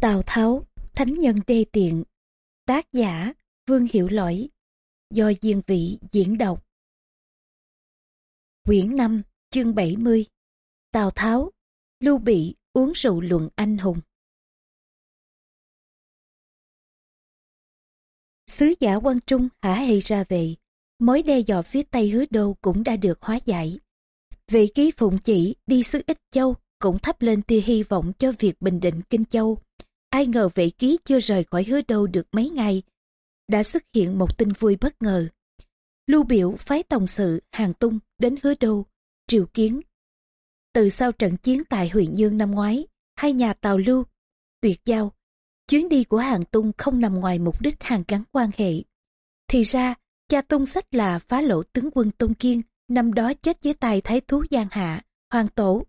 Tào Tháo, Thánh Nhân Đê Tiện. Tác giả Vương Hiểu Lỗi. Do Diên Vị diễn đọc. Quyển 5 chương 70 Tào Tháo Lưu Bị uống rượu luận anh hùng. Sứ giả quan Trung hả hay ra về. Mối đe dọa phía Tây hứa đô cũng đã được hóa giải. Vị ký phụng chỉ đi sứ Ích Châu cũng thắp lên tia hy vọng cho việc bình định Kinh Châu. Ai ngờ vệ ký chưa rời khỏi hứa đâu được mấy ngày, đã xuất hiện một tin vui bất ngờ. Lưu biểu phái tổng sự Hàng Tung đến hứa đô, triều kiến. Từ sau trận chiến tại huyện Dương năm ngoái, hai nhà Tàu Lưu, tuyệt giao, chuyến đi của Hàng Tung không nằm ngoài mục đích hàng gắn quan hệ. Thì ra, cha Tung sách là phá lộ tướng quân Tôn Kiên, năm đó chết dưới tay thái thú Giang Hạ, Hoàng Tổ.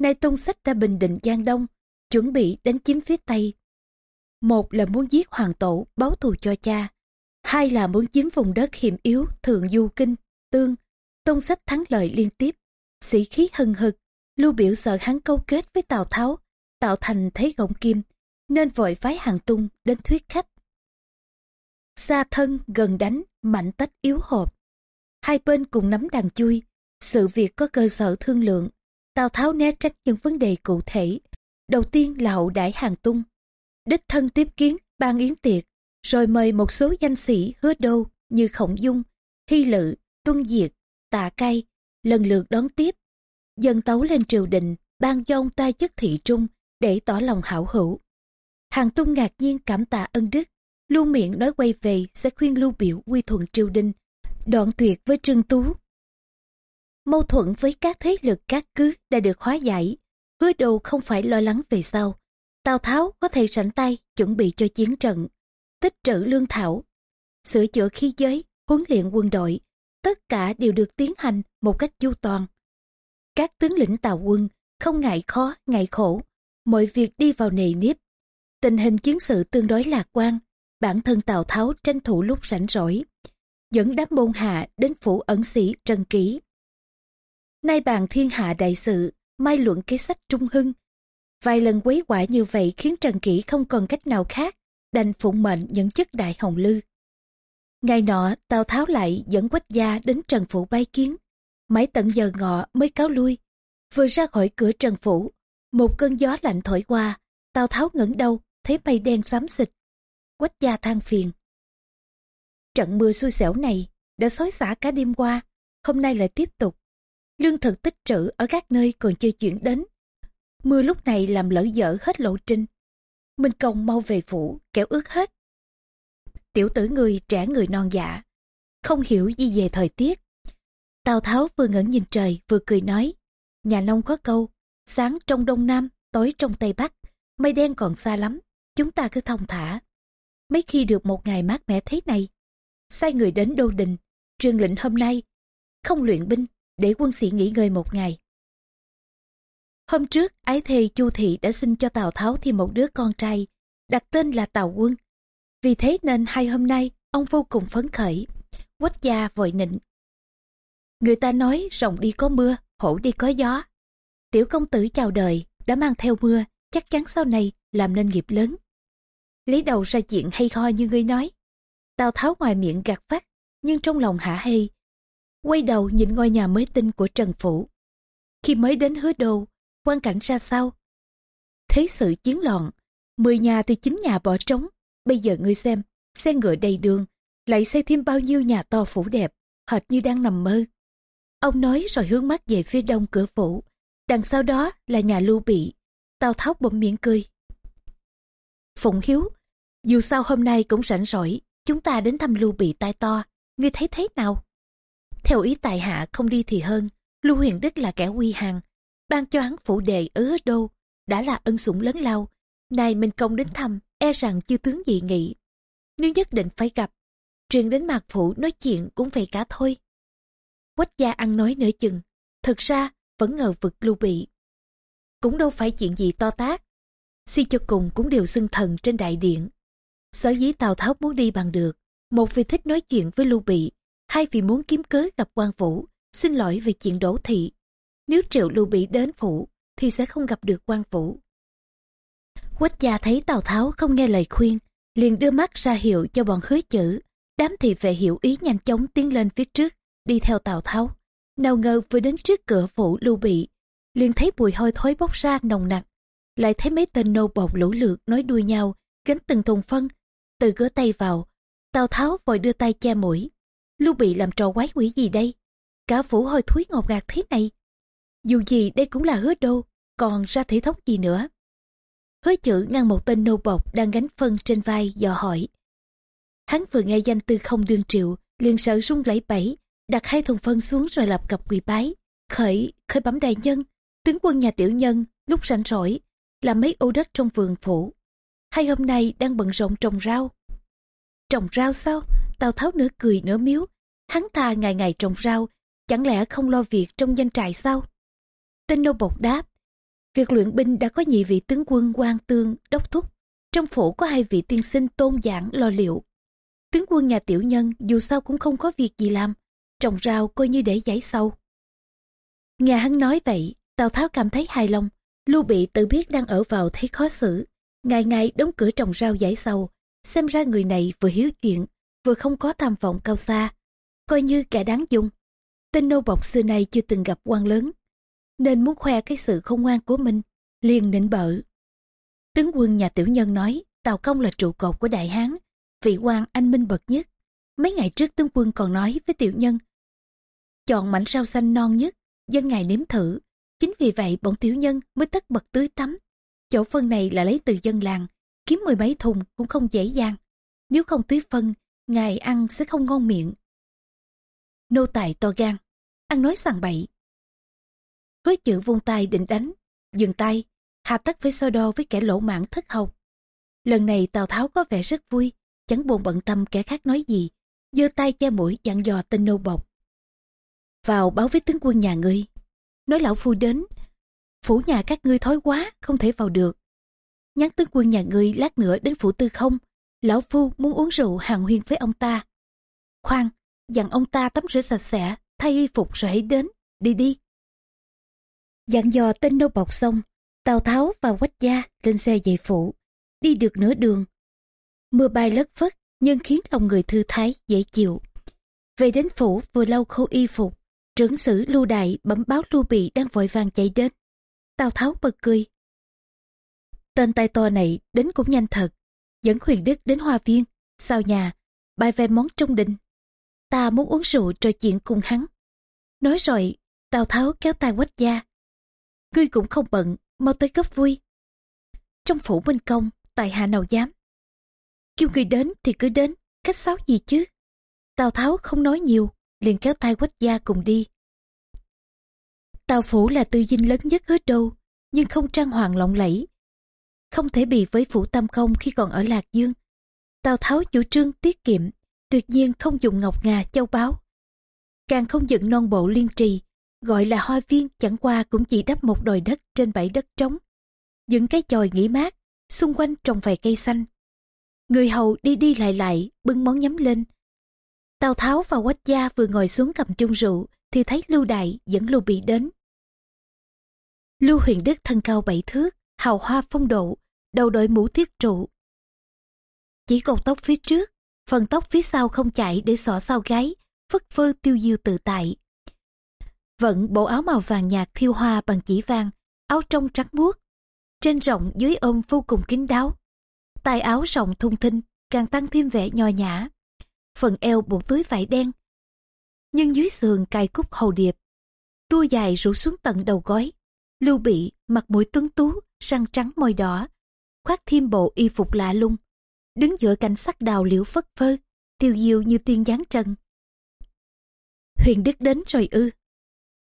Nay Tung sách đã bình định Giang Đông, chuẩn bị đánh chiếm phía Tây. Một là muốn giết hoàng tổ, báo thù cho cha. Hai là muốn chiếm vùng đất hiểm yếu, thượng du kinh, tương. Tôn sách thắng lợi liên tiếp, sĩ khí hừng hực. Lưu biểu sợ hắn câu kết với Tào Tháo, tạo thành thế gọng kim, nên vội phái hàng tung đến thuyết khách. Xa thân, gần đánh, mạnh tách yếu hộp. Hai bên cùng nắm đàn chui, sự việc có cơ sở thương lượng. Tào Tháo né tránh những vấn đề cụ thể, Đầu tiên là hậu đãi hàng tung. Đích thân tiếp kiến, ban yến tiệc, rồi mời một số danh sĩ hứa đô như Khổng Dung, Hy Lự, Tuân Diệt, Tạ Cai, lần lượt đón tiếp. Dân tấu lên triều đình, ban cho ông ta chức thị trung để tỏ lòng hảo hữu. Hàng tung ngạc nhiên cảm tạ ân đức, luôn miệng nói quay về sẽ khuyên lưu biểu quy thuận triều đình, đoạn tuyệt với Trương Tú. Mâu thuẫn với các thế lực các cứ đã được hóa giải, hứa đồ không phải lo lắng về sau. Tào Tháo có thể sẵn tay chuẩn bị cho chiến trận, tích trữ lương thảo, sửa chữa khí giới, huấn luyện quân đội, tất cả đều được tiến hành một cách chu toàn. Các tướng lĩnh tào quân không ngại khó, ngại khổ, mọi việc đi vào nề nếp. Tình hình chiến sự tương đối lạc quan, bản thân Tào Tháo tranh thủ lúc rảnh rỗi, dẫn đám môn hạ đến phủ ẩn sĩ Trần Kỷ. Nay bàn thiên hạ đại sự, mai luận kế sách trung hưng. Vài lần quấy quả như vậy khiến Trần Kỷ không còn cách nào khác, đành phụng mệnh nhận chức đại hồng lư. Ngày nọ, Tào Tháo lại dẫn quách gia đến Trần Phủ bay kiến. Mãi tận giờ ngọ mới cáo lui. Vừa ra khỏi cửa Trần Phủ, một cơn gió lạnh thổi qua, Tào Tháo ngẩng đầu, thấy mây đen xám xịt. Quách gia than phiền. Trận mưa xui xẻo này đã xói xả cả đêm qua, hôm nay lại tiếp tục lương thực tích trữ ở các nơi còn chưa chuyển đến. Mưa lúc này làm lỡ dở hết lộ trình. Minh Công mau về phủ, kéo ướt hết. Tiểu tử người trẻ người non dạ, không hiểu gì về thời tiết. Tào Tháo vừa ngẩn nhìn trời vừa cười nói, nhà nông có câu, sáng trong đông nam, tối trong tây bắc, mây đen còn xa lắm, chúng ta cứ thông thả. Mấy khi được một ngày mát mẻ thế này, sai người đến đô đình, truyền lệnh hôm nay, không luyện binh, để quân sĩ nghỉ ngơi một ngày. Hôm trước, ái thề Chu Thị đã xin cho Tào Tháo thêm một đứa con trai, đặt tên là Tào Quân. Vì thế nên hai hôm nay, ông vô cùng phấn khởi. Quách gia vội nịnh. Người ta nói rồng đi có mưa, hổ đi có gió. Tiểu công tử chào đời, đã mang theo mưa, chắc chắn sau này làm nên nghiệp lớn. Lấy đầu ra chuyện hay ho như ngươi nói. Tào Tháo ngoài miệng gạt phát, nhưng trong lòng hả hê, quay đầu nhìn ngôi nhà mới tinh của Trần Phủ. Khi mới đến hứa đô, quan cảnh ra sao? Thế sự chiến loạn, mười nhà thì chín nhà bỏ trống. Bây giờ ngươi xem, xe ngựa đầy đường, lại xây thêm bao nhiêu nhà to phủ đẹp, hệt như đang nằm mơ. Ông nói rồi hướng mắt về phía đông cửa phủ, đằng sau đó là nhà lưu bị. Tào Tháo bỗng miệng cười. Phụng Hiếu, dù sao hôm nay cũng rảnh rỗi, chúng ta đến thăm lưu bị tai to, ngươi thấy thế nào? Theo ý tài hạ không đi thì hơn, Lưu Huyền Đức là kẻ quy hàng, ban cho hắn phụ đề ở hết đô, đã là ân sủng lớn lao. nay mình công đến thăm, e rằng chưa tướng dị nghị. Nếu nhất định phải gặp, truyền đến mạc phủ nói chuyện cũng vậy cả thôi. Quách gia ăn nói nửa chừng, thực ra vẫn ngờ vực lưu bị. Cũng đâu phải chuyện gì to tác. Suy cho cùng cũng đều xưng thần trên đại điện. Sở dĩ Tào Tháo muốn đi bằng được, một vì thích nói chuyện với Lưu Bị, hai vì muốn kiếm cớ gặp quan vũ, xin lỗi về chuyện đổ thị. Nếu triệu lưu bị đến phủ, thì sẽ không gặp được quan vũ. Quách gia thấy Tào Tháo không nghe lời khuyên, liền đưa mắt ra hiệu cho bọn khứa chữ. Đám thị vệ hiểu ý nhanh chóng tiến lên phía trước, đi theo Tào Tháo. Nào ngờ vừa đến trước cửa phủ lưu bị, liền thấy mùi hôi thối bốc ra nồng nặc. Lại thấy mấy tên nô bọc lũ lượt nói đuôi nhau, gánh từng thùng phân, từ cửa tay vào. Tào Tháo vội đưa tay che mũi. Lưu bị làm trò quái quỷ gì đây? Cả phủ hơi thối ngột ngạt thế này. Dù gì đây cũng là hứa đô, còn ra thể thống gì nữa. Hứa chữ ngăn một tên nô bọc đang gánh phân trên vai dò hỏi. Hắn vừa nghe danh tư không đương triệu, liền sợ rung lẫy bẫy, đặt hai thùng phân xuống rồi lập cặp quỳ bái. Khởi, khởi bấm đại nhân, tướng quân nhà tiểu nhân, lúc rảnh rỗi, làm mấy ô đất trong vườn phủ. Hai hôm nay đang bận rộn trồng rau. Trồng rau sao? Tào Tháo nửa cười nửa miếu. Hắn ta ngày ngày trồng rau, chẳng lẽ không lo việc trong danh trại sao? Tên nô bộc đáp, Việc luyện binh đã có nhị vị tướng quân quan tương, đốc thúc. Trong phủ có hai vị tiên sinh tôn giảng lo liệu. Tướng quân nhà tiểu nhân dù sao cũng không có việc gì làm. Trồng rau coi như để giải sâu. Nghe hắn nói vậy, Tào Tháo cảm thấy hài lòng. Lưu Bị tự biết đang ở vào thấy khó xử. Ngày ngày đóng cửa trồng rau giải sâu. Xem ra người này vừa hiếu chuyện, vừa không có tham vọng cao xa. Coi như kẻ đáng dùng. Tên nô bọc xưa nay chưa từng gặp quan lớn nên muốn khoe cái sự không ngoan của mình, liền nịnh bợ. Tướng quân nhà tiểu nhân nói, Tào Công là trụ cột của Đại Hán, vị quan anh minh bậc nhất. Mấy ngày trước tướng quân còn nói với tiểu nhân, chọn mảnh rau xanh non nhất, dân ngài nếm thử. Chính vì vậy bọn tiểu nhân mới tất bật tưới tắm. Chỗ phân này là lấy từ dân làng, kiếm mười mấy thùng cũng không dễ dàng. Nếu không tưới phân, ngài ăn sẽ không ngon miệng. Nô tài to gan, ăn nói sằng bậy, hứa chữ vung tay định đánh, dừng tay, hà tất với so đo với kẻ lỗ mãn thất học. Lần này Tào Tháo có vẻ rất vui, chẳng buồn bận tâm kẻ khác nói gì, giơ tay che mũi dặn dò tên nô bộc. Vào báo với tướng quân nhà ngươi, nói lão phu đến, phủ nhà các ngươi thói quá, không thể vào được. Nhắn tướng quân nhà ngươi lát nữa đến phủ tư không, lão phu muốn uống rượu hàng huyên với ông ta. Khoan, dặn ông ta tắm rửa sạch sẽ, thay y phục rồi hãy đến, đi đi. Dặn dò tên nô bọc xong, Tào Tháo và Quách Gia lên xe dạy phủ, đi được nửa đường. Mưa bay lất phất nhưng khiến lòng người thư thái, dễ chịu. Về đến phủ vừa lau khô y phục, trưởng sử lưu đại bấm báo lưu bị đang vội vàng chạy đến. Tào Tháo bật cười. Tên tay to này đến cũng nhanh thật, dẫn huyền đức đến hoa viên, sau nhà, bài về món trung đình. Ta muốn uống rượu trò chuyện cùng hắn. Nói rồi, Tào Tháo kéo tay quách gia, ngươi cũng không bận, mau tới gấp vui. Trong phủ Minh Công, tại hạ nào dám. Kêu người đến thì cứ đến, cách sáo gì chứ. Tào Tháo không nói nhiều, liền kéo tay quách gia cùng đi. Tào Phủ là tư dinh lớn nhất ở đâu, nhưng không trang hoàng lộng lẫy. Không thể bì với Phủ Tam Không khi còn ở Lạc Dương. Tào Tháo chủ trương tiết kiệm, tuyệt nhiên không dùng ngọc ngà châu báu. Càng không dựng non bộ liên trì, Gọi là hoa viên chẳng qua cũng chỉ đắp một đồi đất trên bãi đất trống. Những cái chòi nghỉ mát, xung quanh trồng vài cây xanh. Người hầu đi đi lại lại, bưng món nhắm lên. Tào Tháo và Quách Gia vừa ngồi xuống cầm chung rượu, thì thấy Lưu Đại dẫn Lưu Bị đến. Lưu Huyền Đức thân cao bảy thước, hào hoa phong độ, đầu đội mũ thiết trụ. Chỉ còn tóc phía trước, phần tóc phía sau không chạy để xỏ sau gáy, phất phơ tiêu diêu tự tại vận bộ áo màu vàng nhạt thiêu hoa bằng chỉ vàng, áo trong trắng muốt, trên rộng dưới ôm vô cùng kín đáo. tay áo rộng thung thinh, càng tăng thêm vẻ nho nhã. Phần eo buộc túi vải đen, nhưng dưới sườn cài cúc hầu điệp. Tua dài rủ xuống tận đầu gói. Lưu bị, mặt mũi tuấn tú, răng trắng môi đỏ, khoác thêm bộ y phục lạ lung, đứng giữa cảnh sắc đào liễu phất phơ, tiêu diêu như tiên giáng trần. Huyền Đức đến rồi ư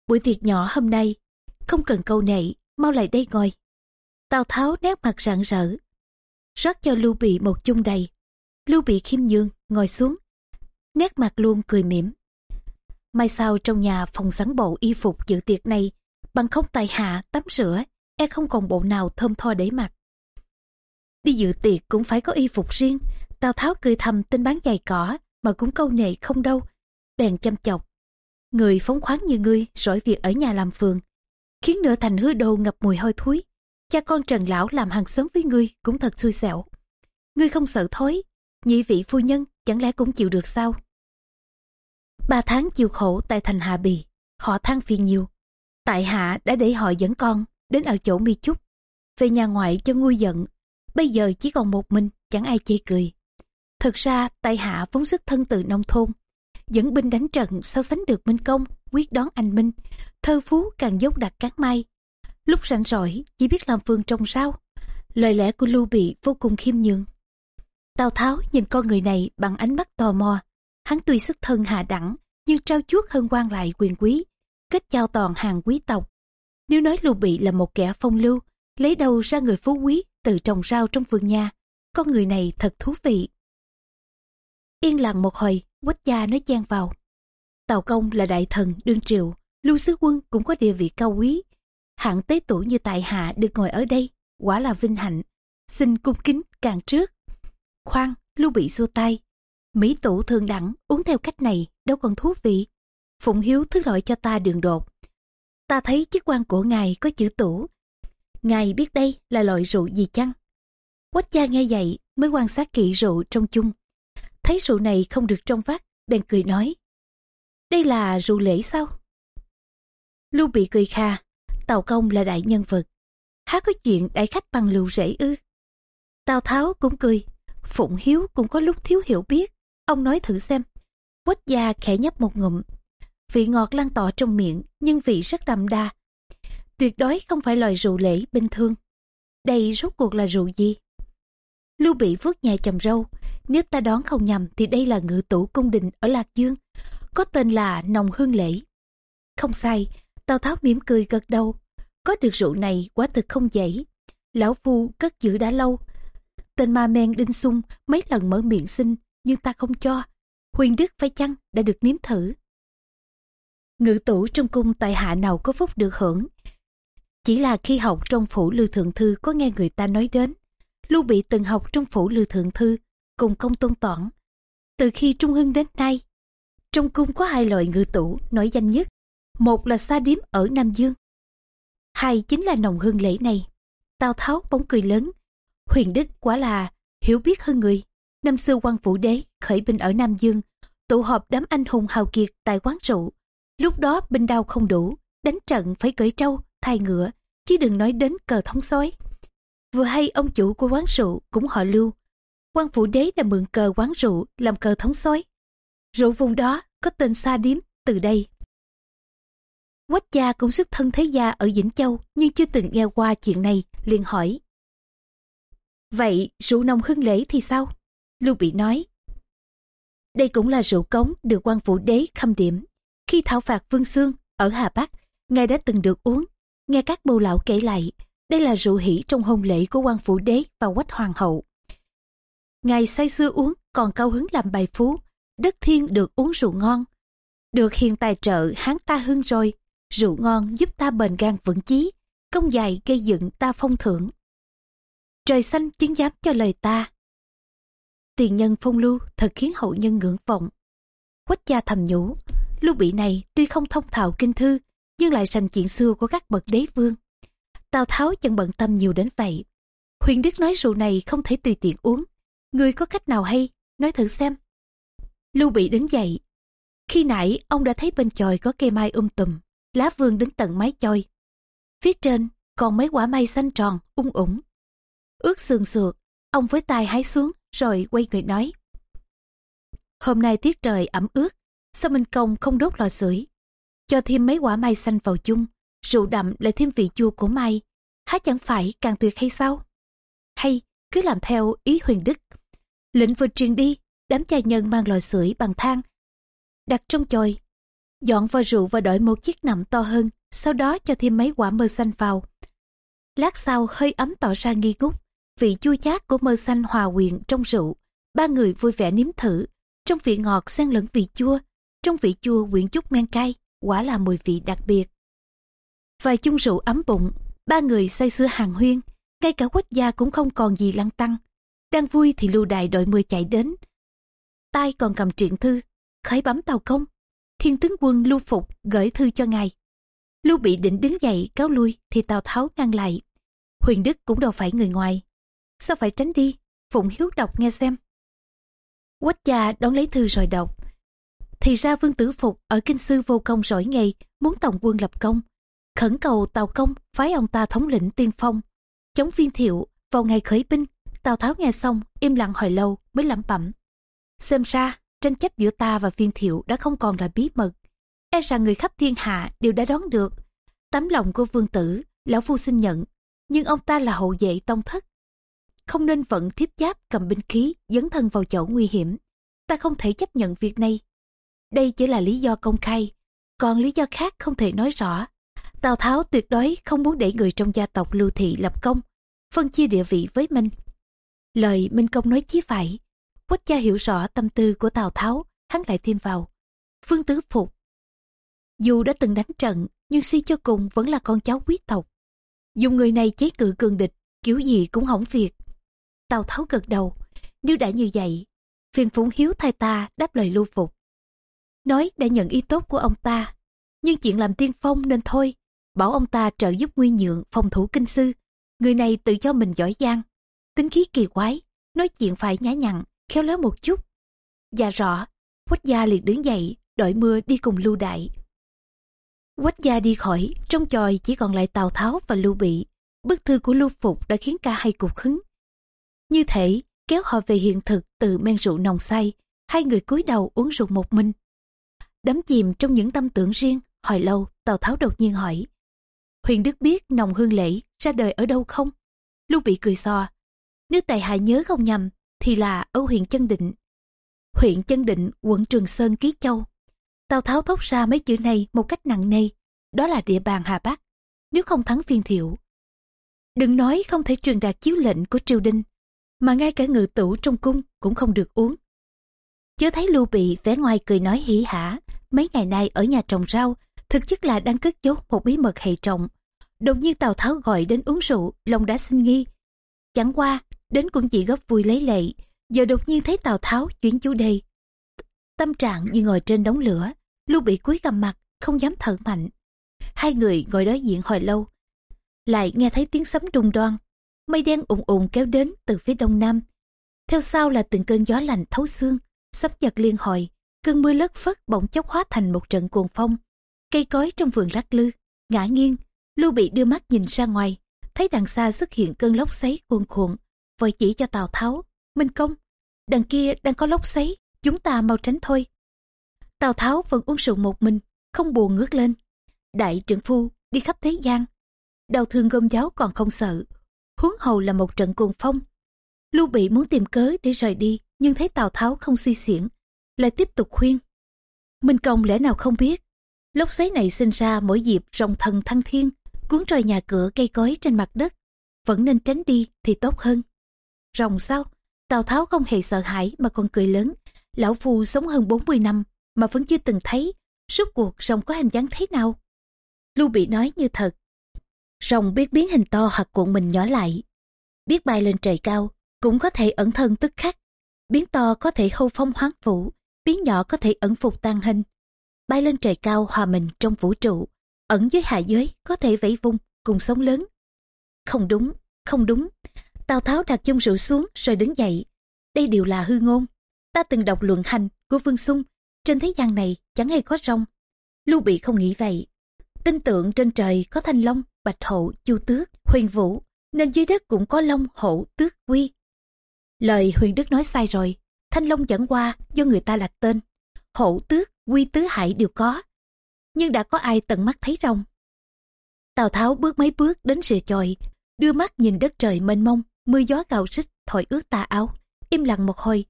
buổi tiệc nhỏ hôm nay, không cần câu nệ, mau lại đây ngồi. Tào Tháo nét mặt rạng rỡ, rót cho Lưu Bị một chung đầy. Lưu Bị khiêm nhường, ngồi xuống, nét mặt luôn cười mỉm. Mai sau trong nhà phòng sẵn bộ y phục dự tiệc này, bằng không tài hạ, tắm rửa, e không còn bộ nào thơm tho để mặc. Đi dự tiệc cũng phải có y phục riêng, Tào Tháo cười thầm tên bán giày cỏ, mà cũng câu nệ không đâu. Bèn chăm chọc, Người phóng khoáng như ngươi, giỏi việc ở nhà làm phường, khiến nửa thành hứa đồ ngập mùi hôi thối. cha con Trần Lão làm hàng xóm với ngươi cũng thật xui xẻo. Ngươi không sợ thối, nhị vị phu nhân chẳng lẽ cũng chịu được sao? Ba tháng chịu khổ tại thành Hạ Bì, họ than phiền nhiều. Tại hạ đã để họ dẫn con đến ở chỗ mi chút. Về nhà ngoại cho nguôi giận, bây giờ chỉ còn một mình, chẳng ai chê cười. Thực ra tại hạ vốn xuất thân từ nông thôn, dẫn binh đánh trận sao sánh được Minh Công, quyết đón anh Minh, thơ phú càng dốc đặt cát mai. Lúc rảnh rỗi chỉ biết làm vườn trồng sao lời lẽ của Lưu Bị vô cùng khiêm nhường. Tào Tháo nhìn con người này bằng ánh mắt tò mò, hắn tuy xuất thân hạ đẳng nhưng trao chuốt hơn quan lại quyền quý, kết giao toàn hàng quý tộc. Nếu nói Lưu Bị là một kẻ phong lưu, lấy đầu ra người phú quý tự trồng rau trong vườn nhà, con người này thật thú vị. Yên lặng một hồi, quách gia nói chen vào. Tào Công là đại thần đương triều, Lưu Sứ Quân cũng có địa vị cao quý. Hạng tế tổ như tại hạ được ngồi ở đây, quả là vinh hạnh. Xin cung kính càng trước. Khoan, Lưu bị xua tay. Mỹ tủ thường đẳng, uống theo cách này, đâu còn thú vị. Phụng Hiếu thứ lỗi cho ta đường đột. Ta thấy chiếc quan của ngài có chữ tủ. Ngài biết đây là loại rượu gì chăng? Quách gia nghe vậy mới quan sát kỹ rượu trong chung. Thấy rượu này không được trong vắt, bèn cười nói. Đây là rượu lễ sao? Lưu bị cười kha, Tào Công là đại nhân vật. Há có chuyện đại khách bằng lưu rễ ư? Tào Tháo cũng cười, Phụng Hiếu cũng có lúc thiếu hiểu biết. Ông nói thử xem. Quách gia khẽ nhấp một ngụm. Vị ngọt lan tỏ trong miệng, nhưng vị rất đậm đà. Tuyệt đối không phải loại rượu lễ bình thường. Đây rốt cuộc là rượu gì? Lưu Bị vuốt nhà chầm râu. Nếu ta đoán không nhầm thì đây là ngự tủ cung đình ở Lạc Dương. Có tên là Nồng Hương Lễ. Không sai, Tào Tháo mỉm cười gật đầu. Có được rượu này quả thực không dễ. Lão Phu cất giữ đã lâu, Tên ma men đinh sung mấy lần mở miệng xin, nhưng ta không cho. Huyền Đức phải chăng đã được nếm thử. Ngự tủ trong cung tại hạ nào có phúc được hưởng. Chỉ là khi học trong phủ lưu thượng thư có nghe người ta nói đến. Lưu bị từng học trong phủ lưu thượng thư, cùng công tôn toản. Từ khi Trung Hưng đến nay, trong cung có hai loại ngự tủ nổi danh nhất. Một là sa điếm ở Nam Dương. Hai chính là nồng hương lễ này. Tào Tháo bóng cười lớn, Huyền Đức quả là hiểu biết hơn người. Năm xưa quan phủ đế khởi binh ở Nam Dương, tụ họp đám anh hùng hào kiệt tại quán rượu. Lúc đó binh đao không đủ, đánh trận phải cởi trâu, thay ngựa, chứ đừng nói đến cờ thống sói. Vừa hay ông chủ của quán rượu cũng họ lưu. quan phủ đế đã mượn cờ quán rượu làm cờ thống sói. Rượu vùng đó có tên Sa Điếm từ đây. Quách gia cũng xuất thân thế gia ở Vĩnh Châu nhưng chưa từng nghe qua chuyện này, liền hỏi. Vậy rượu nồng hưng lễ thì sao? Lưu Bị nói. Đây cũng là rượu cống được quan phủ đế khâm điểm. Khi thảo phạt Vương xương ở Hà Bắc, ngài đã từng được uống. Nghe các bồ lão kể lại, đây là rượu hỷ trong hôn lễ của quan phủ đế và quách hoàng hậu. Ngài say xưa uống còn cao hứng làm bài phú, đất thiên được uống rượu ngon. Được hiền tài trợ hán ta hưng rồi, rượu ngon giúp ta bền gan vững chí, công dài gây dựng ta phong thưởng trời xanh chứng giám cho lời ta. Tiền nhân phong lưu thật khiến hậu nhân ngưỡng vọng. Quách gia thầm nhủ, lưu bị này tuy không thông thạo kinh thư, nhưng lại sành chuyện xưa của các bậc đế vương. Tào Tháo chẳng bận tâm nhiều đến vậy. Huyền Đức nói rượu này không thể tùy tiện uống. Người có cách nào hay, nói thử xem. Lưu Bị đứng dậy. Khi nãy ông đã thấy bên chòi có cây mai um tùm, lá vương đến tận mái chòi. Phía trên còn mấy quả mai xanh tròn, ung ủng ướt sườn sượt ông với tay hái xuống rồi quay người nói hôm nay tiết trời ẩm ướt sao minh công không đốt lò sưởi cho thêm mấy quả mai xanh vào chung. Rượu đậm lại thêm vị chua của mai. Há chẳng phải càng tuyệt hay sao? Hay, cứ làm theo ý huyền đức. Lệnh vừa truyền đi, đám cha nhân mang lò sưởi bằng than đặt trong chòi. Dọn vào rượu và đổi một chiếc nậm to hơn, sau đó cho thêm mấy quả mơ xanh vào. Lát sau hơi ấm tỏ ra nghi ngút, vị chua chát của mơ xanh hòa quyện trong rượu. Ba người vui vẻ nếm thử, trong vị ngọt xen lẫn vị chua, trong vị chua quyện chút men cay quả là mùi vị đặc biệt. Vài chung rượu ấm bụng, ba người say sưa hàng huyên, ngay cả quách gia cũng không còn gì lăng tăng. Đang vui thì lưu đại đội mưa chạy đến. Tay còn cầm truyện thư, khởi bấm tàu công, thiên tướng quân lưu phục gửi thư cho ngài. Lưu bị định đứng dậy cáo lui thì tào tháo ngăn lại. Huyền đức cũng đâu phải người ngoài. Sao phải tránh đi? Phụng hiếu đọc nghe xem. Quách gia đón lấy thư rồi đọc thì ra vương tử phục ở kinh sư vô công rỗi nghề muốn tổng quân lập công. Khẩn cầu tào công phái ông ta thống lĩnh tiên phong. Chống viên thiệu, vào ngày khởi binh, tào tháo nghe xong, im lặng hồi lâu mới lẩm bẩm. Xem ra, tranh chấp giữa ta và viên thiệu đã không còn là bí mật. E rằng người khắp thiên hạ đều đã đoán được. Tấm lòng của vương tử, lão phu xin nhận, nhưng ông ta là hậu vệ tông thất. Không nên vận thiết giáp cầm binh khí, dấn thân vào chỗ nguy hiểm. Ta không thể chấp nhận việc này đây chỉ là lý do công khai. Còn lý do khác không thể nói rõ. Tào tháo tuyệt đối không muốn để người trong gia tộc lưu thị lập công, phân chia địa vị với minh lời minh công nói chí phải quách gia hiểu rõ tâm tư của tào tháo, hắn lại thêm vào, phương tứ phục, dù đã từng đánh trận, nhưng suy cho cùng vẫn là con cháu quý tộc. Dùng người này chế cự cường địch, kiểu gì cũng hỏng việc. Tào tháo gật đầu, nếu đã như vậy, phiền phụng hiếu thay ta đáp lời lưu phục nói đã nhận ý tốt của ông ta, nhưng chuyện làm tiên phong nên thôi, bảo ông ta trợ giúp nguyên nhượng phòng thủ kinh sư. Người này tự cho mình giỏi giang, tính khí kỳ quái, nói chuyện phải nhã nhặn, khéo léo một chút. Và rõ, quách gia liền đứng dậy, đội mưa đi cùng lưu đại. Quách gia đi khỏi, trong tròi chỉ còn lại tào tháo và lưu bị. Bức thư của lưu phục đã khiến cả hai cục hứng. Như thể, kéo họ về hiện thực từ men rượu nồng say, hai người cúi đầu uống rượu một mình đắm chìm trong những tâm tưởng riêng, hồi lâu, tào tháo đột nhiên hỏi, huyền đức biết nồng hương lễ ra đời ở đâu không? Lưu bị cười so nếu tài hạ nhớ không nhầm, thì là ở huyện chân định. Huyện chân định, quận trường sơn, ký châu. Tào tháo thốt ra mấy chữ này một cách nặng nề, đó là địa bàn hà bắc, nếu không thắng phiên thiệu. Đừng nói không thể truyền đạt chiếu lệnh của triều đình, mà ngay cả ngự tử trong cung cũng không được uống. Chớ thấy lưu bị vẻ ngoài cười nói hỉ hả mấy ngày nay ở nhà trồng rau, thực chất là đang cất giấu một bí mật hệ trọng. Đột nhiên tào tháo gọi đến uống rượu, lòng đã sinh nghi. Chẳng qua, đến cũng chỉ góp vui lấy lệ, giờ đột nhiên thấy tào tháo chuyển chủ đề. Tâm trạng như ngồi trên đống lửa lưu bị cúi gầm mặt, không dám thở mạnh. Hai người ngồi đối diện hồi lâu, lại nghe thấy tiếng sấm đùng đoan, mây đen ùn ùn kéo đến từ phía đông nam. Theo sau là từng cơn gió lạnh thấu xương, sấm giật liên hồi cơn mưa lất phất bỗng chốc hóa thành một trận cuồng phong. Cây cối trong vườn lắc lư, ngã nghiêng, lưu bị đưa mắt nhìn ra ngoài, thấy đằng xa xuất hiện cơn lốc xoáy cuồn cuộn, vội chỉ cho tào tháo, minh công, đằng kia đang có lốc xoáy, chúng ta mau tránh thôi. Tào tháo vẫn uống rượu một mình, không buồn ngước lên. Đại trưởng phu đi khắp thế gian, đau thương gom giáo còn không sợ, huống hầu là một trận cuồng phong. Lưu bị muốn tìm cớ để rời đi, nhưng thấy tào tháo không suy xiển lại tiếp tục khuyên. Minh công lẽ nào không biết, lốc xoáy này sinh ra mỗi dịp rồng thần thăng thiên, cuốn trôi nhà cửa cây cối trên mặt đất, vẫn nên tránh đi thì tốt hơn. Rồng sao? Tào tháo không hề sợ hãi mà còn cười lớn. Lão phu sống hơn 40 năm mà vẫn chưa từng thấy, rốt cuộc rồng có hình dáng thế nào? Lưu bị nói như thật. Rồng biết biến hình to hoặc cuộn mình nhỏ lại, biết bay lên trời cao cũng có thể ẩn thân tức khắc, biến to có thể hâu phong hoáng vũ biến nhỏ có thể ẩn phục tan hình. Bay lên trời cao hòa mình trong vũ trụ. Ẩn dưới hạ giới có thể vẫy vung, cùng sống lớn. Không đúng không đúng. Tào tháo đặt chung rượu xuống rồi đứng dậy. Đây đều là hư ngôn. Ta từng đọc luận hành của vương Xung. trên thế gian này chẳng hay có rong. Lưu bị không nghĩ vậy. Tin tưởng trên trời có thanh long, bạch hậu chu tước, huyền vũ, nên dưới đất cũng có long, hổ, tước, quy. Lời huyền đức nói sai rồi thanh long chẳng qua do người ta đặt tên. Hậu tước quy tứ hải đều có. Nhưng đã có ai tận mắt thấy rồng? Tào tháo bước mấy bước đến rìa chòi đưa mắt nhìn đất trời mênh mông mưa gió gào xích, thổi ướt tà áo. Im lặng một hồi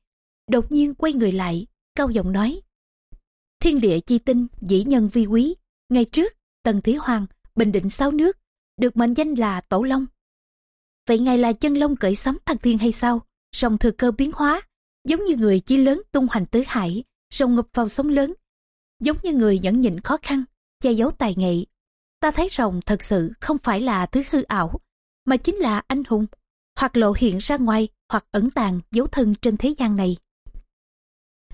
đột nhiên quay người lại cao giọng nói thiên địa chi tinh dĩ nhân vi quý. Ngày trước tần thí hoàng bình định sáu nước được mệnh danh là tổ long. Vậy ngài là chân long cởi sấm thăng thiên hay sao? Rồng thừa cơ biến hóa giống như người chí lớn tung hoành tứ hải rồng ngập vào sóng lớn. Giống như người nhẫn nhịn khó khăn che giấu tài nghệ. Ta thấy rồng thật sự không phải là thứ hư ảo mà chính là anh hùng hoặc lộ hiện ra ngoài hoặc ẩn tàng dấu thân trên thế gian này.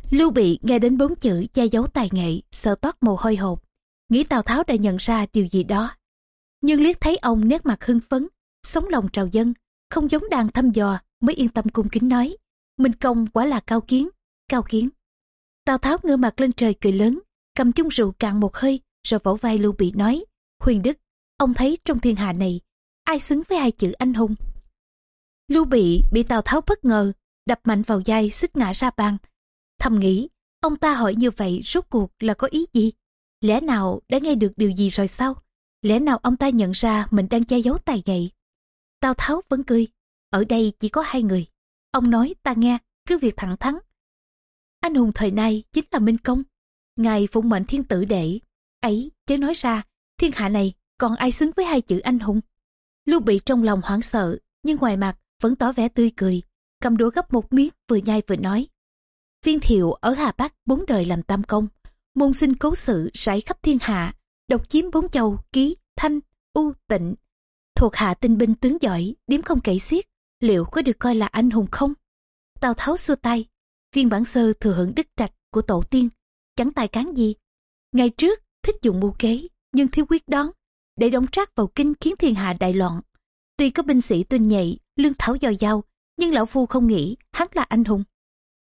Lưu bị nghe đến bốn chữ che giấu tài nghệ sợ toát mồ hôi hột. Nghĩ tào tháo đã nhận ra điều gì đó. Nhưng liếc thấy ông nét mặt hưng phấn sống lòng trào dân, không giống đang thăm dò mới yên tâm cung kính nói. Minh công quả là cao kiến, cao kiến. Tào Tháo ngửa mặt lên trời cười lớn, cầm chung rượu cạn một hơi, rồi vỗ vai Lưu Bị nói, Huyền Đức, ông thấy trong thiên hạ này, ai xứng với hai chữ anh hùng? Lưu Bị bị Tào Tháo bất ngờ, đập mạnh vào vai sức ngã ra bàn. Thầm nghĩ, ông ta hỏi như vậy rốt cuộc là có ý gì? Lẽ nào đã nghe được điều gì rồi sao? Lẽ nào ông ta nhận ra mình đang che giấu tài nghệ? Tào Tháo vẫn cười, ở đây chỉ có hai người. Ông nói ta nghe, cứ việc thẳng thắn. Anh hùng thời nay chính là Minh Công. Ngài phụng mệnh thiên tử đệ. Ấy, chớ nói ra, thiên hạ này còn ai xứng với hai chữ anh hùng. Lưu bị trong lòng hoảng sợ, nhưng ngoài mặt vẫn tỏ vẻ tươi cười, cầm đũa gấp một miếng vừa nhai vừa nói. Viên thiệu ở Hà Bắc bốn đời làm tam công, môn sinh cố sự rải khắp thiên hạ, độc chiếm bốn châu, ký, thanh, u, tịnh. Thuộc hạ tinh binh tướng giỏi, điếm không kể xiết, liệu có được coi là anh hùng không? Tào Tháo xua tay, viên bản sơ thừa hưởng đức trạch của tổ tiên, chẳng tài cán gì. Ngày trước, thích dùng mưu kế, nhưng thiếu quyết đoán, để đóng trác vào kinh khiến thiên hạ đại loạn. Tuy có binh sĩ tinh nhạy, lương thảo dò dao, nhưng lão phu không nghĩ hắn là anh hùng.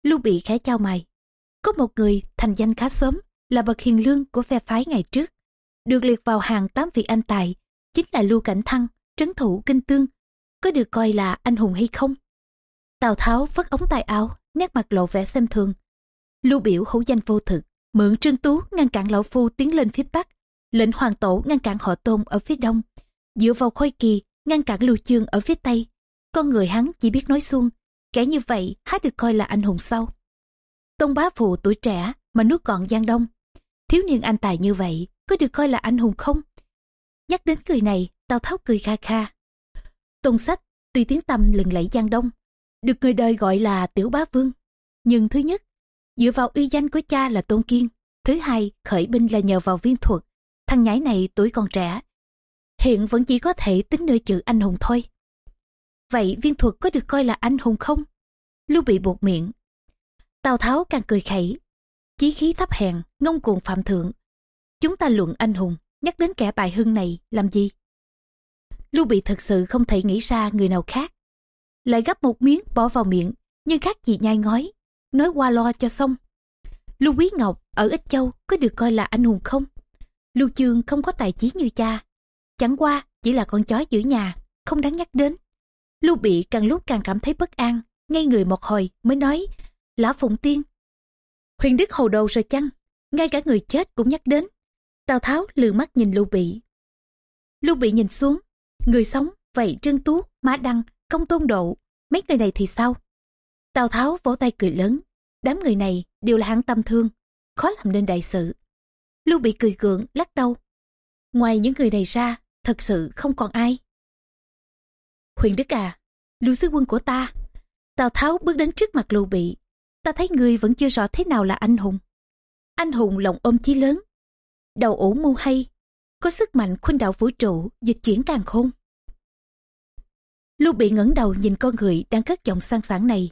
Lưu Bị khẽ trao mày. Có một người thành danh khá sớm, là bậc hiền lương của phe phái ngày trước. Được liệt vào hàng tám vị anh tài, chính là Lưu Cảnh Thăng, trấn thủ kinh tương. Có được coi là anh hùng hay không? Tào Tháo vất ống tay áo, nét mặt lộ vẻ xem thường. Lưu biểu hữu danh vô thực, mượn Trương Tú ngăn cản lão phu tiến lên phía bắc, lệnh hoàng tổ ngăn cản họ tôn ở phía đông, dựa vào khôi kỳ ngăn cản lưu chương ở phía tây. Con người hắn chỉ biết nói xuông, kẻ như vậy há được coi là anh hùng sau. Tôn bá phụ tuổi trẻ mà nuốt gọn Giang Đông. Thiếu niên anh tài như vậy có được coi là anh hùng không? Nhắc đến người này, Tào Tháo cười kha kha. Tôn sách tuy tiếng tâm lừng lẫy Giang Đông, được người đời gọi là tiểu bá vương. Nhưng thứ nhất, dựa vào uy danh của cha là Tôn Kiên. Thứ hai, khởi binh là nhờ vào viên thuật. Thằng nhãi này tuổi còn trẻ. Hiện vẫn chỉ có thể tính nơi chữ anh hùng thôi. Vậy viên thuật có được coi là anh hùng không? Lưu bị buộc miệng. Tào Tháo càng cười khẩy. Chí khí thấp hèn, ngông cuồng phạm thượng. Chúng ta luận anh hùng, nhắc đến kẻ bài hưng này làm gì? Lưu bị thật sự không thể nghĩ ra người nào khác. Lại gấp một miếng bỏ vào miệng, nhưng khác gì nhai ngói, nói qua lo cho xong. Lưu Quý Ngọc ở Ích Châu có được coi là anh hùng không? Lưu Chương không có tài trí như cha. Chẳng qua chỉ là con chó giữ nhà, không đáng nhắc đến. Lưu Bị càng lúc càng cảm thấy bất an, ngay người một hồi mới nói, Lã Phụng Tiên. Huyền Đức hầu đầu rồi chăng? Ngay cả người chết cũng nhắc đến. Tào Tháo lừa mắt nhìn Lưu Bị. Lưu Bị nhìn xuống, người sống, vậy Trương Tú, Mã Đăng, Công Tôn Độ, mấy người này thì sao? Tào Tháo vỗ tay cười lớn, đám người này đều là hạng tâm thương, khó làm nên đại sự. Lưu Bị cười gượng, lắc đầu. Ngoài những người này ra, thật sự không còn ai. Huyền Đức à, Lưu Sứ Quân của ta. Tào Tháo bước đến trước mặt Lưu Bị. Ta thấy người vẫn chưa rõ thế nào là anh hùng. Anh hùng lòng ôm chí lớn. Đầu ủ mưu hay. Có sức mạnh khuynh đạo vũ trụ, dịch chuyển càng khôn. Lưu Bị ngẩng đầu nhìn con người đang cất giọng sang sảng này.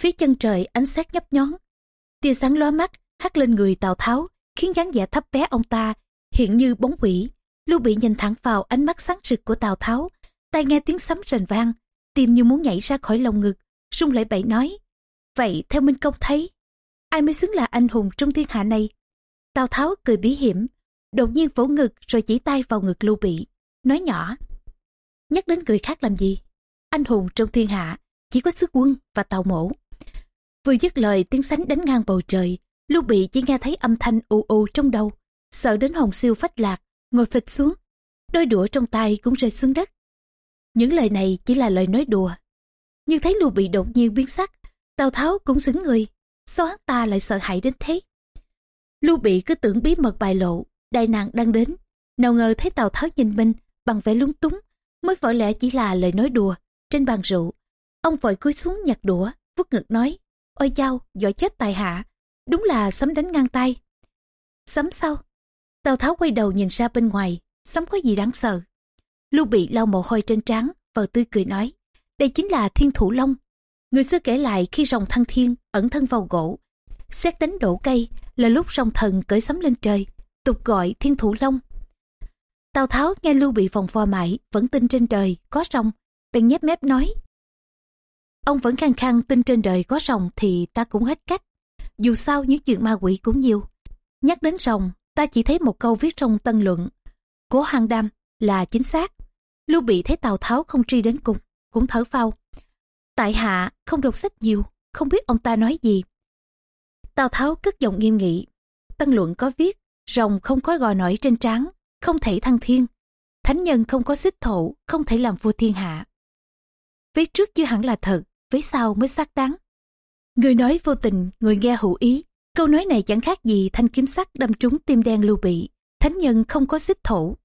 Phía chân trời ánh sáng nhấp nhón. Tia sáng lóa mắt hắt lên người Tào Tháo khiến dáng vẻ thấp bé ông ta hiện như bóng quỷ. Lưu Bị nhìn thẳng vào ánh mắt sáng rực của Tào Tháo tai nghe tiếng sấm rền vang tim như muốn nhảy ra khỏi lồng ngực rung lại bậy nói vậy theo minh công thấy ai mới xứng là anh hùng trong thiên hạ này tào tháo cười bí hiểm đột nhiên vỗ ngực rồi chỉ tay vào ngực lưu bị nói nhỏ. Nhắc đến người khác làm gì? Anh hùng trong thiên hạ chỉ có sức quân và tàu mổ. Vừa dứt lời tiếng sánh đánh ngang bầu trời. Lưu bị chỉ nghe thấy âm thanh u u trong đầu. Sợ đến hồng siêu phách lạc ngồi phịch xuống. Đôi đũa trong tay cũng rơi xuống đất. Những lời này chỉ là lời nói đùa. Nhưng thấy Lưu Bị đột nhiên biến sắc, Tào Tháo cũng xứng người. Sao hắn ta lại sợ hãi đến thế? Lưu Bị cứ tưởng bí mật bài lộ, đại nạn đang đến. Nào ngờ thấy Tào Tháo nhìn mình bằng vẻ lúng túng, mới vỡ lẽ chỉ là lời nói đùa trên bàn rượu. Ông vội cúi xuống nhặt đũa, vuốt ngực nói, ôi chao, giỏi chết tài hạ, đúng là sấm đánh ngang tay. Sấm sau, Tào Tháo quay đầu nhìn ra bên ngoài, sấm có gì đáng sợ. Lưu Bị lau mồ hôi trên trán, vờ tươi cười nói, đây chính là thiên thủ long. Người xưa kể lại khi rồng thăng thiên ẩn thân vào gỗ, xét đánh đổ cây là lúc rồng thần cởi sấm lên trời, tục gọi thiên thủ long. Tào Tháo nghe Lưu Bị vòng phò mãi, vẫn tin trên đời, có rồng, bèn nhép mép nói. Ông vẫn khăng khăng tin trên đời có rồng thì ta cũng hết cách. Dù sao những chuyện ma quỷ cũng nhiều. Nhắc đến rồng, ta chỉ thấy một câu viết trong tân luận. Cố hàng đam là chính xác. Lưu Bị thấy Tào Tháo không truy đến cùng, cũng thở phao. Tại hạ không đọc sách nhiều, không biết ông ta nói gì. Tào Tháo cất giọng nghiêm nghị. Tân luận có viết, rồng không có gò nổi trên trán, không thể thăng thiên. Thánh nhân không có xích thổ, không thể làm vua thiên hạ. Vế trước chưa hẳn là thật, vế sau mới xác đáng. Người nói vô tình, người nghe hữu ý. Câu nói này chẳng khác gì thanh kiếm sắc đâm trúng tim đen lưu bị. Thánh nhân không có xích thổ,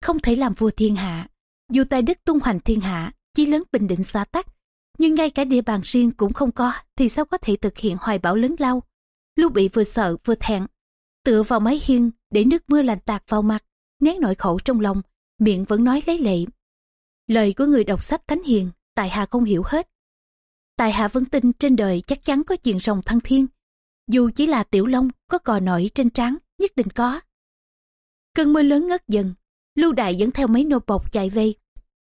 không thể làm vua thiên hạ. Dù tài đức tung hoành thiên hạ, chí lớn bình định xa tắc, nhưng ngay cả địa bàn riêng cũng không có, thì sao có thể thực hiện hoài bão lớn lao. Lưu bị vừa sợ vừa thẹn, tựa vào mái hiên để nước mưa lành tạc vào mặt, nén nỗi khổ trong lòng, miệng vẫn nói lấy lệ. Lời của người đọc sách thánh hiền, tại hạ không hiểu hết. Tại hạ vẫn tin trên đời chắc chắn có chuyện rồng thăng thiên. Dù chỉ là tiểu long có cò nổi trên trán, nhất định có. Cơn mưa lớn ngất dần, lưu đại dẫn theo mấy nô bọc chạy về.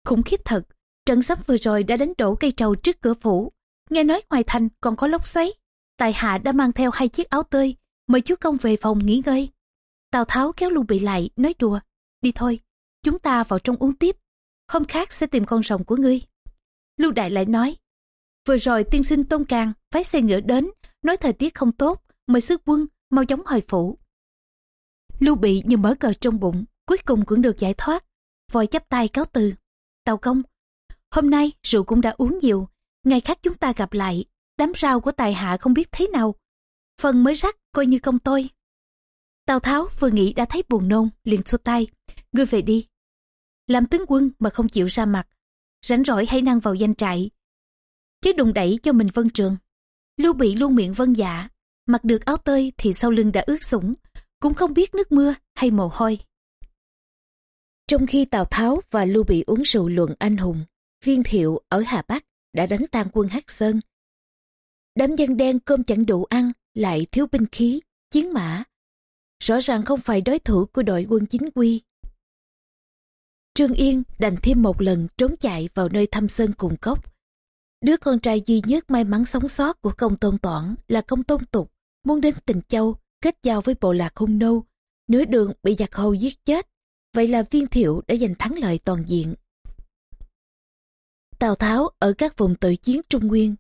Khủng khiếp thật, trận sắp vừa rồi đã đánh đổ cây trầu trước cửa phủ. Nghe nói ngoài thành còn có lốc xoáy. Tài hạ đã mang theo hai chiếc áo tơi, mời chúa công về phòng nghỉ ngơi. Tào Tháo kéo Lưu Bị lại, nói đùa. Đi thôi, chúng ta vào trong uống tiếp. Hôm khác sẽ tìm con rồng của ngươi. Lưu Đại lại nói. Vừa rồi tiên sinh Tôn Càng phái xe ngựa đến, nói thời tiết không tốt, mời sức quân, mau chóng hồi phủ. Lưu Bị như mở cờ trong bụng, cuối cùng cũng được giải thoát. Vội chắp tay cáo từ. Tào công, hôm nay rượu cũng đã uống nhiều, ngày khác chúng ta gặp lại, đám rau của tài hạ không biết thế nào. Phần mới rắc coi như công tôi. Tào Tháo vừa nghĩ đã thấy buồn nôn, liền xua tay. Ngươi về đi. Làm tướng quân mà không chịu ra mặt. Rảnh rỗi hãy năng vào danh trại. Chứ đùng đẩy cho mình vân trường. Lưu bị luôn miệng vân dạ. Mặc được áo tơi thì sau lưng đã ướt sũng. Cũng không biết nước mưa hay mồ hôi. Trong khi Tào Tháo và Lưu Bị uống rượu luận anh hùng, viên thiệu ở Hà Bắc đã đánh tan quân Hắc Sơn. Đám dân đen cơm chẳng đủ ăn, lại thiếu binh khí, chiến mã, rõ ràng không phải đối thủ của đội quân chính quy. Trương Yên đành thêm một lần trốn chạy vào nơi thăm sơn cùng cốc. Đứa con trai duy nhất may mắn sống sót của công tôn toản là công tôn tục, muốn đến tình châu, kết giao với bộ lạc hung nô. Nửa đường bị giặc hầu giết chết, vậy là viên thiệu đã giành thắng lợi toàn diện. Tào Tháo ở các vùng tự chiến Trung Nguyên.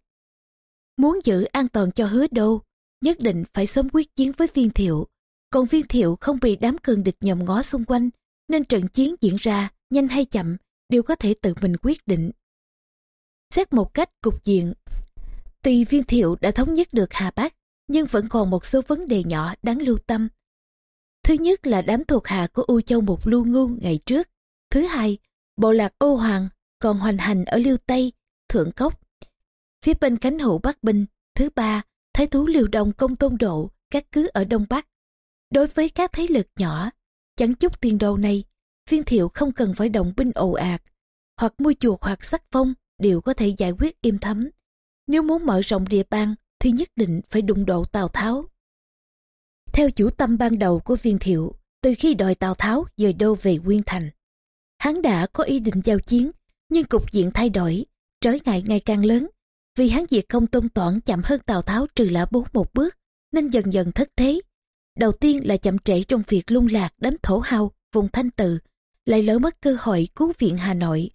Muốn giữ an toàn cho hứa đô, nhất định phải sớm quyết chiến với viên thiệu, còn viên thiệu không bị đám cường địch nhòm ngó xung quanh, nên trận chiến diễn ra, nhanh hay chậm, đều có thể tự mình quyết định. Xét một cách cục diện, tuy viên thiệu đã thống nhất được Hà Bắc, nhưng vẫn còn một số vấn đề nhỏ đáng lưu tâm. Thứ nhất là đám thuộc hạ của U Châu Mục Lưu Ngu ngày trước. Thứ hai, bộ lạc Ô Hoàng còn hoành hành ở Liêu Tây, Thượng Cốc. Phía bên cánh hữu Bắc Binh. Thứ ba, Thái thú liều đồng Công Tôn Độ, các cứ ở Đông Bắc. Đối với các thế lực nhỏ, chẳng chút tiền đồ này, viên thiệu không cần phải động binh ồ ạt, hoặc mua chuộc hoặc sắc phong đều có thể giải quyết im thấm. Nếu muốn mở rộng địa bàn thì nhất định phải đụng độ Tào Tháo. Theo chủ tâm ban đầu của viên thiệu, từ khi đòi Tào Tháo dời đô về Nguyên Thành, hắn đã có ý định giao chiến, nhưng cục diện thay đổi, trở ngại ngày càng lớn. Vì hắn diệt không tôn toản chậm hơn Tào Tháo trừ lã bốn một bước, nên dần dần thất thế, Đầu tiên là chậm trễ trong việc lung lạc đến thổ hào vùng thanh tự, lại lỡ mất cơ hội cứu viện Hà Nội.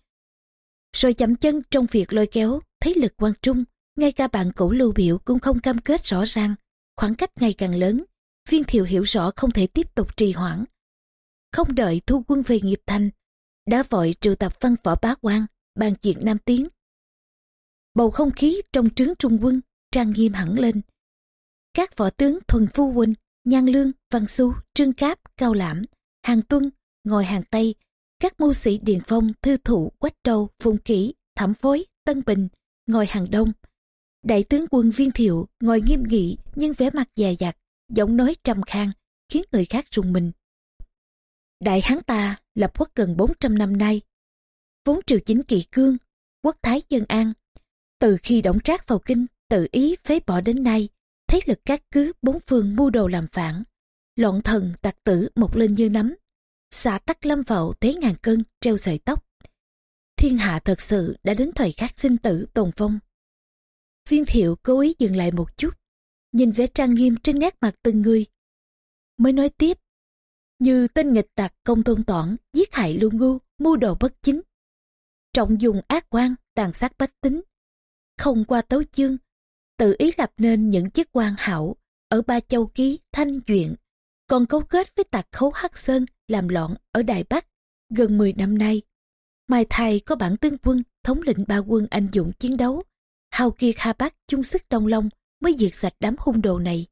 Rồi chậm chân trong việc lôi kéo, thấy lực quan trung, ngay cả bạn cũ lưu biểu cũng không cam kết rõ ràng, khoảng cách ngày càng lớn, viên thiệu hiểu rõ không thể tiếp tục trì hoãn. Không đợi thu quân về nghiệp thành, đã vội triệu tập văn võ bá quan, bàn chuyện Nam Tiến. Bầu không khí trong trướng trung quân trang nghiêm hẳn lên. Các võ tướng thuần phu huynh Nhan Lương, Văn Xu, Trương Cáp, Cao Lãm, Hàng Tuân, ngồi hàng Tây, các mưu sĩ Điền Phong, Thư Thụ, Quách đầu Phùng Kỷ, Thẩm Phối, Tân Bình, ngồi hàng Đông. Đại tướng quân Viên Thiệu ngồi nghiêm nghị nhưng vẻ mặt dè dặt, giọng nói trầm khang, khiến người khác rùng mình. Đại Hán ta lập quốc gần 400 năm nay. Vốn triều chính kỳ cương, quốc thái dân an. Từ khi động trác vào kinh, tự ý phế bỏ đến nay, thế lực các cứ bốn phương mưu đồ làm phản loạn thần tặc tử một lên như nắm xả tắc lâm vào thế ngàn cân treo sợi tóc. Thiên hạ thật sự đã đến thời khắc sinh tử tồn vong. Viên thiệu cố ý dừng lại một chút, nhìn vẻ trang nghiêm trên nét mặt từng người. Mới nói tiếp, như tên nghịch tặc công tôn toản, giết hại lưu ngu, mưu đồ bất chính. Trọng dùng ác quan, tàn sát bách tính. Không qua tấu chương, tự ý lập nên những chức quan hảo ở ba châu ký, thanh duyện, còn cấu kết với tạc khấu Hắc Sơn làm loạn ở Đài Bắc gần 10 năm nay. Mai thầy có bản tướng quân thống lĩnh ba quân anh dũng chiến đấu, hào kiệt Hà Bắc chung sức đông long mới diệt sạch đám hung đồ này.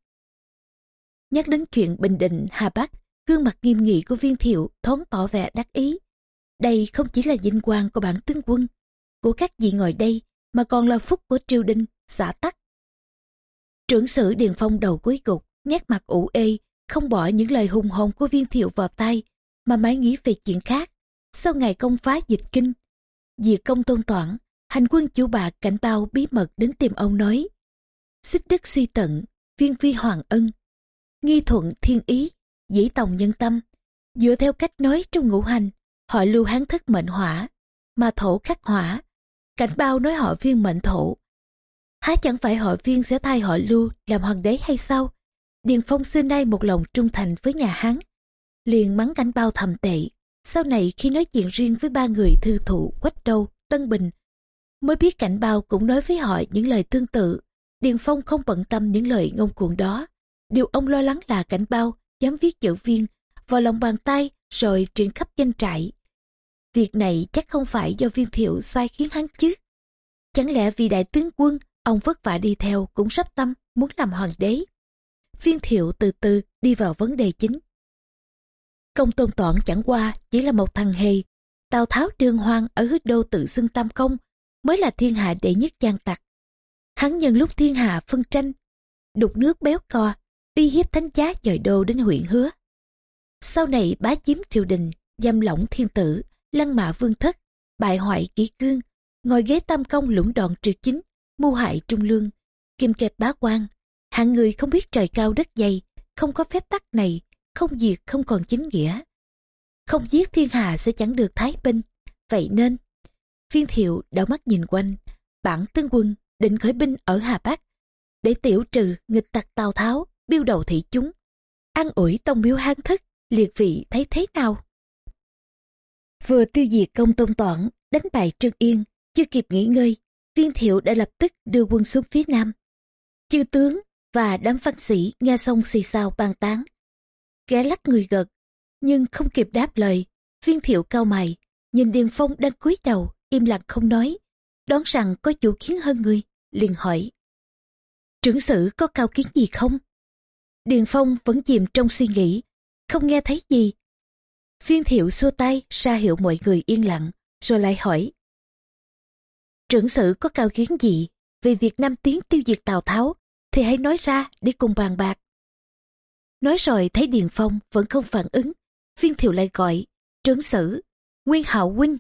Nhắc đến chuyện Bình Định Hà Bắc, gương mặt nghiêm nghị của viên thiệu thoáng tỏ vẻ đắc ý. Đây không chỉ là vinh quang của bản tướng quân, của các vị ngồi đây, mà còn là phúc của triều đình, xã tắc. Trưởng sử Điền Phong đầu cuối cục, nét mặt ủ ê, không bỏ những lời hùng hồn của viên thiệu vào tay, mà mãi nghĩ về chuyện khác. Sau ngày công phá dịch kinh, diệt công tôn toản, hành quân chủ bạc cảnh bao bí mật đến tìm ông nói. Xích đức suy tận, viên vi hoàng ân, nghi thuận thiên ý, dĩ tòng nhân tâm. Dựa theo cách nói trong ngũ hành, họ lưu hán thất mệnh hỏa, mà thổ khắc hỏa. Cảnh bao nói họ viên mệnh thổ. Há chẳng phải họ viên sẽ thay họ lưu làm hoàng đế hay sao? Điền Phong xưa nay một lòng trung thành với nhà Hán. Liền mắng cảnh bao thầm tệ. Sau này khi nói chuyện riêng với ba người thư thụ Quách Đâu, Tân Bình, mới biết cảnh bao cũng nói với họ những lời tương tự. Điền Phong không bận tâm những lời ngông cuồng đó. Điều ông lo lắng là cảnh bao dám viết chữ viên vào lòng bàn tay rồi truyền khắp danh trại. Việc này chắc không phải do viên thiệu sai khiến hắn chứ. Chẳng lẽ vì đại tướng quân, ông vất vả đi theo cũng sắp tâm muốn làm hoàng đế. Viên thiệu từ từ đi vào vấn đề chính. Công tôn toản chẳng qua chỉ là một thằng hề. Tào Tháo đương hoang ở hứa đô tự xưng tam công mới là thiên hạ đệ nhất gian tặc. Hắn nhân lúc thiên hạ phân tranh, đục nước béo co, uy hiếp thánh giá dời đô đến huyện hứa. Sau này bá chiếm triều đình, giam lỏng thiên tử, lăng mạ vương thất, bại hoại kỷ cương, ngồi ghế tam công lũng đoạn triều chính, mưu hại trung lương, kim kẹp bá quan. Hạng người không biết trời cao đất dày, không có phép tắc này, không diệt không còn chính nghĩa. Không giết thiên hạ sẽ chẳng được thái binh, vậy nên viên thiệu đảo mắt nhìn quanh, bản tướng quân định khởi binh ở Hà Bắc để tiểu trừ nghịch tặc Tào Tháo, biêu đầu thị chúng. An ủi tông miếu hán thức, liệt vị thấy thế nào? Vừa tiêu diệt công tôn toản, đánh bại Trương Yên, chưa kịp nghỉ ngơi, viên thiệu đã lập tức đưa quân xuống phía nam. Chư tướng và đám văn sĩ nghe xong xì xào bàn tán. Ghé lắc người gật, nhưng không kịp đáp lời, viên thiệu cao mày, nhìn Điền Phong đang cúi đầu, im lặng không nói, đoán rằng có chủ kiến hơn người, liền hỏi. Trưởng sử có cao kiến gì không? Điền Phong vẫn chìm trong suy nghĩ, không nghe thấy gì. Viên thiệu xua tay ra hiệu mọi người yên lặng, rồi lại hỏi. Trưởng sự có cao kiến gì về việc Nam Tiến tiêu diệt Tào Tháo, thì hãy nói ra để cùng bàn bạc. Nói rồi thấy Điền Phong vẫn không phản ứng, viên thiệu lại gọi, trưởng sử, Nguyên Hạo Huynh.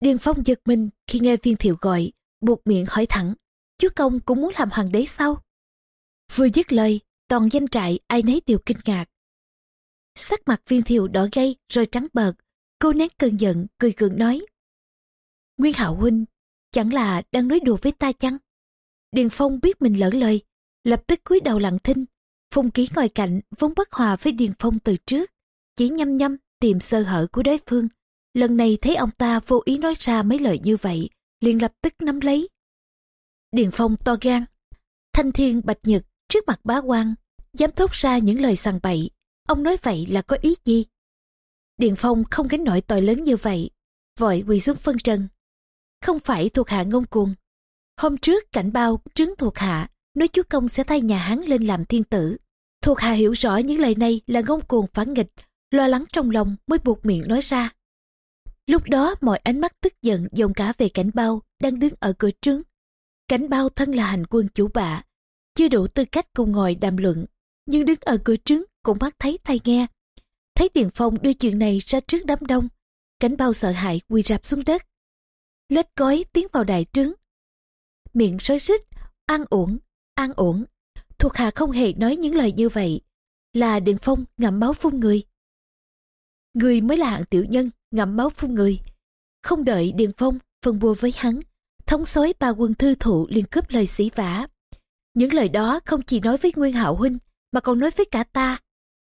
Điền Phong giật mình khi nghe viên thiệu gọi, buộc miệng hỏi thẳng, Chú công cũng muốn làm hoàng đế sao? Vừa dứt lời, toàn danh trại ai nấy đều kinh ngạc. Sắc mặt viên thiệu đỏ gay rồi trắng bợt, cô nén cơn giận, cười cường nói. Nguyên Hạo Huynh, chẳng là đang nói đùa với ta chăng? Điền Phong biết mình lỡ lời, lập tức cúi đầu lặng thinh. Phong ký ngồi cạnh vốn bất hòa với Điền Phong từ trước, chỉ nhăm nhăm tìm sơ hở của đối phương. Lần này thấy ông ta vô ý nói ra mấy lời như vậy, liền lập tức nắm lấy. Điền Phong to gan, thanh thiên bạch nhật trước mặt bá quan dám thốt ra những lời sằng bậy. Ông nói vậy là có ý gì? Điền Phong không gánh nổi tội lớn như vậy, vội quỳ xuống phân trần. Không phải thuộc hạ ngông cuồng. Hôm trước cảnh bao trướng thuộc hạ, nói chúa công sẽ thay nhà hán lên làm thiên tử. Thuộc hạ hiểu rõ những lời này là ngông cuồng phản nghịch, lo lắng trong lòng mới buộc miệng nói ra. Lúc đó mọi ánh mắt tức giận dồn cả về cảnh bao đang đứng ở cửa trướng. Cảnh bao thân là hành quân chủ bạ, chưa đủ tư cách cùng ngồi đàm luận, nhưng đứng ở cửa trướng cũng mắt thấy thay nghe. Thấy Điền Phong đưa chuyện này ra trước đám đông, cảnh bao sợ hãi quỳ rạp xuống đất. Lết gói tiến vào đại trướng. Miệng rối rít, an ổn, an ổn. Thuộc hạ không hề nói những lời như vậy, là Điền Phong ngậm máu phun người. Người mới là hạng tiểu nhân, ngậm máu phun người. Không đợi Điền Phong phân bua với hắn, thống soái ba quân thư thụ liên cướp lời sĩ vả. Những lời đó không chỉ nói với Nguyên Hạo Huynh, mà còn nói với cả ta.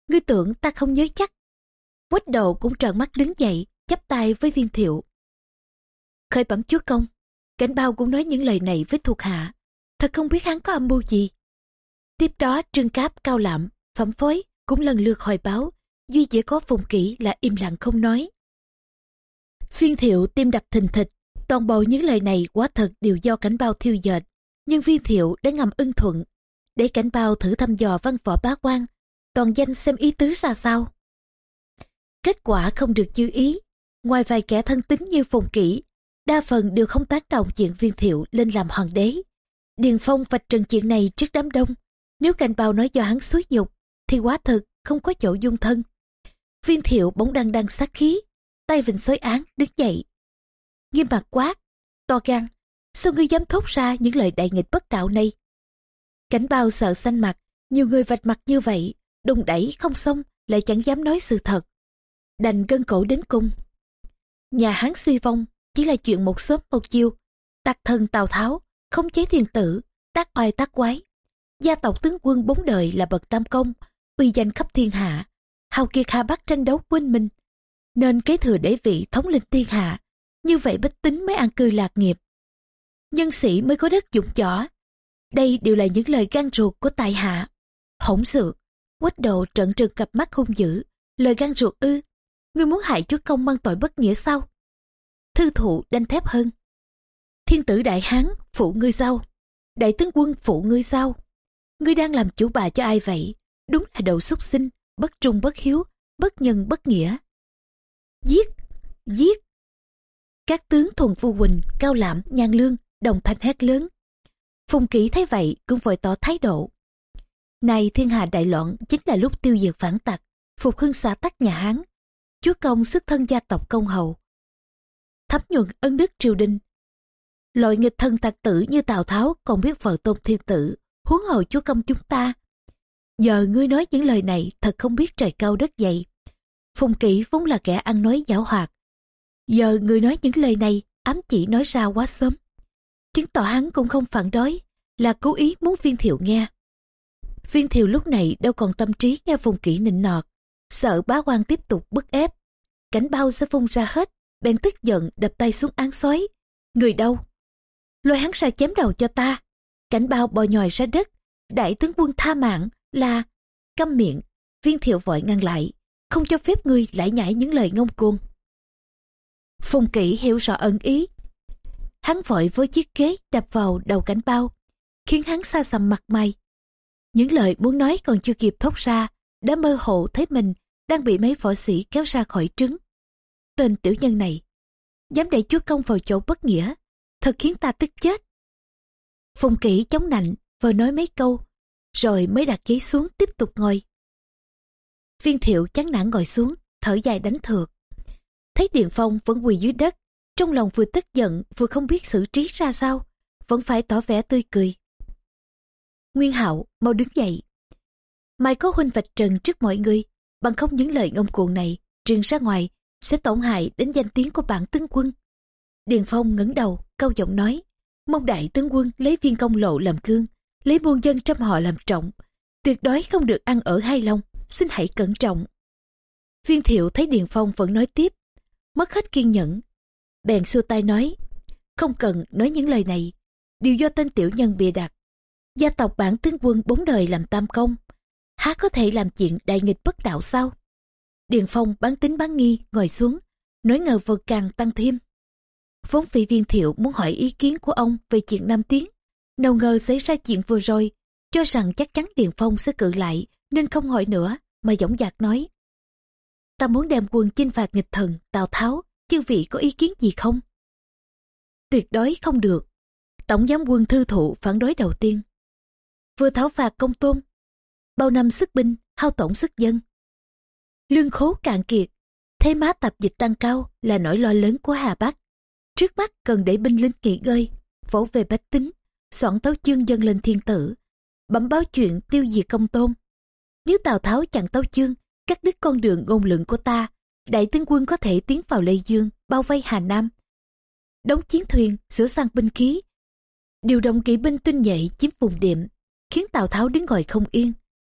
Ngươi tưởng ta không nhớ chắc. Quách đầu cũng trợn mắt đứng dậy, chắp tay với viên thiệu. Khởi bẩm chúa công, cảnh bao cũng nói những lời này với thuộc hạ. Thật không biết hắn có âm mưu gì. Tiếp đó trương cáp cao lạm, phẩm phối cũng lần lượt hồi báo. Duy chỉ có phùng kỹ là im lặng không nói. Viên thiệu tim đập thình thịch. Toàn bộ những lời này quá thật đều do cảnh bao thiêu dệt. Nhưng viên thiệu đã ngầm ưng thuận. Để cảnh bao thử thăm dò văn võ bá quan. Toàn danh xem ý tứ ra sao. Kết quả không được như ý. Ngoài vài kẻ thân tín như phùng kỹ đa phần đều không tác động chuyện viên thiệu lên làm hoàng đế. Điền Phong vạch trần chuyện này trước đám đông. Nếu cảnh bào nói do hắn xúi dục, thì quá thực không có chỗ dung thân. Viên thiệu bỗng đang đang sát khí, tay vịnh xối án đứng dậy. Nghiêm mặt quát, to gan, sao ngươi dám thốt ra những lời đại nghịch bất đạo này? Cảnh bao sợ xanh mặt, nhiều người vạch mặt như vậy, đùng đẩy không xong, lại chẳng dám nói sự thật. Đành gân cổ đến cung. Nhà Hán suy vong, chỉ là chuyện một sớm một chiều. Tạc thần Tào Tháo, không chế thiên tử, tác oai tác quái. Gia tộc tướng quân bốn đời là bậc tam công, uy danh khắp thiên hạ. Hào kiệt Hà Bắc tranh đấu quên mình, nên kế thừa đế vị thống lĩnh thiên hạ. Như vậy bách tính mới an cư lạc nghiệp. Nhân sĩ mới có đất dụng võ. Đây đều là những lời gan ruột của tài hạ. Hỗn xược, quách độ trận trừng cặp mắt hung dữ, lời gan ruột ư. Ngươi muốn hại chúa công mang tội bất nghĩa sao? thư thụ đanh thép hơn. Thiên tử đại hán phụ ngươi sao? Đại tướng quân phụ ngươi sao? Ngươi đang làm chủ bà cho ai vậy? Đúng là đầu xúc sinh, bất trung bất hiếu, bất nhân bất nghĩa. Giết! Giết! Các tướng thuần phu quỳnh, cao lãm, nhan lương, đồng thanh hét lớn. Phùng kỹ thấy vậy cũng vội tỏ thái độ. Này thiên hạ đại loạn chính là lúc tiêu diệt phản tặc, phục hưng xã tắc nhà Hán. Chúa công xuất thân gia tộc công hầu, thấm nhuận ân đức triều đình. Loại nghịch thân tặc tử như Tào Tháo còn biết vợ tôn thiên tử, huống hồ chúa công chúng ta. Giờ ngươi nói những lời này thật không biết trời cao đất dày. Phùng kỷ vốn là kẻ ăn nói giảo hoạt. Giờ ngươi nói những lời này ám chỉ nói ra quá sớm. Chứng tỏ hắn cũng không phản đối, là cố ý muốn viên thiệu nghe. Viên Thiều lúc này đâu còn tâm trí nghe phùng kỹ nịnh nọt, sợ bá quan tiếp tục bức ép. Cảnh bao sẽ phun ra hết, bèn tức giận đập tay xuống án xoáy người đâu? Lôi hắn ra chém đầu cho ta. Cảnh bao bò nhòi ra đất. Đại tướng quân tha mạng là câm miệng. Viên thiệu vội ngăn lại. Không cho phép ngươi lại nhảy những lời ngông cuồng. Phùng kỷ hiểu rõ ẩn ý. Hắn vội với chiếc ghế đập vào đầu cảnh bao khiến hắn xa sầm mặt mày những lời muốn nói còn chưa kịp thốt ra đã mơ hồ thấy mình đang bị mấy võ sĩ kéo ra khỏi trứng Tên tiểu nhân này, dám đẩy chúa công vào chỗ bất nghĩa, thật khiến ta tức chết. Phùng kỹ chống nạnh, vừa nói mấy câu, rồi mới đặt ghế xuống tiếp tục ngồi. Viên thiệu chán nản ngồi xuống, thở dài đánh thược. Thấy Điện Phong vẫn quỳ dưới đất, trong lòng vừa tức giận vừa không biết xử trí ra sao, vẫn phải tỏ vẻ tươi cười. Nguyên hạo mau đứng dậy. Mai có huynh vạch trần trước mọi người, bằng không những lời ngông cuồng này truyền ra ngoài sẽ tổn hại đến danh tiếng của bản tướng quân. Điền Phong ngẩng đầu, cao giọng nói, mong đại tướng quân lấy viên công lộ làm cương, lấy muôn dân trăm họ làm trọng, tuyệt đối không được ăn ở hai lòng, xin hãy cẩn trọng. Viên thiệu thấy Điền Phong vẫn nói tiếp, mất hết kiên nhẫn. Bèn xua tay nói, không cần nói những lời này, đều do tên tiểu nhân bịa đặt. Gia tộc bản tướng quân bốn đời làm tam công, há có thể làm chuyện đại nghịch bất đạo sao? Điền Phong bán tính bán nghi ngồi xuống, nói ngờ vực càng tăng thêm. Vốn vị viên thiệu muốn hỏi ý kiến của ông về chuyện Nam Tiến. Nào ngờ xảy ra chuyện vừa rồi, cho rằng chắc chắn Điền Phong sẽ cự lại nên không hỏi nữa mà dõng dạc nói. Ta muốn đem quân chinh phạt nghịch thần, Tào Tháo, chư vị có ý kiến gì không? Tuyệt đối không được. Tổng giám quân thư thụ phản đối đầu tiên. Vừa tháo phạt công tôn, bao năm sức binh, hao tổn sức dân, Lương khố cạn kiệt, thế má tập dịch tăng cao là nỗi lo lớn của Hà Bắc. Trước mắt cần để binh lính nghỉ ngơi, vỗ về bách tính, soạn tấu chương dân lên thiên tử, bẩm báo chuyện tiêu diệt công tôn. Nếu Tào Tháo chặn tấu chương, cắt đứt con đường ngôn lượng của ta, đại tướng quân có thể tiến vào Lê Dương, bao vây Hà Nam. Đóng chiến thuyền, sửa sang binh khí. Điều động kỵ binh tinh nhuệ chiếm vùng điểm, khiến Tào Tháo đứng ngồi không yên.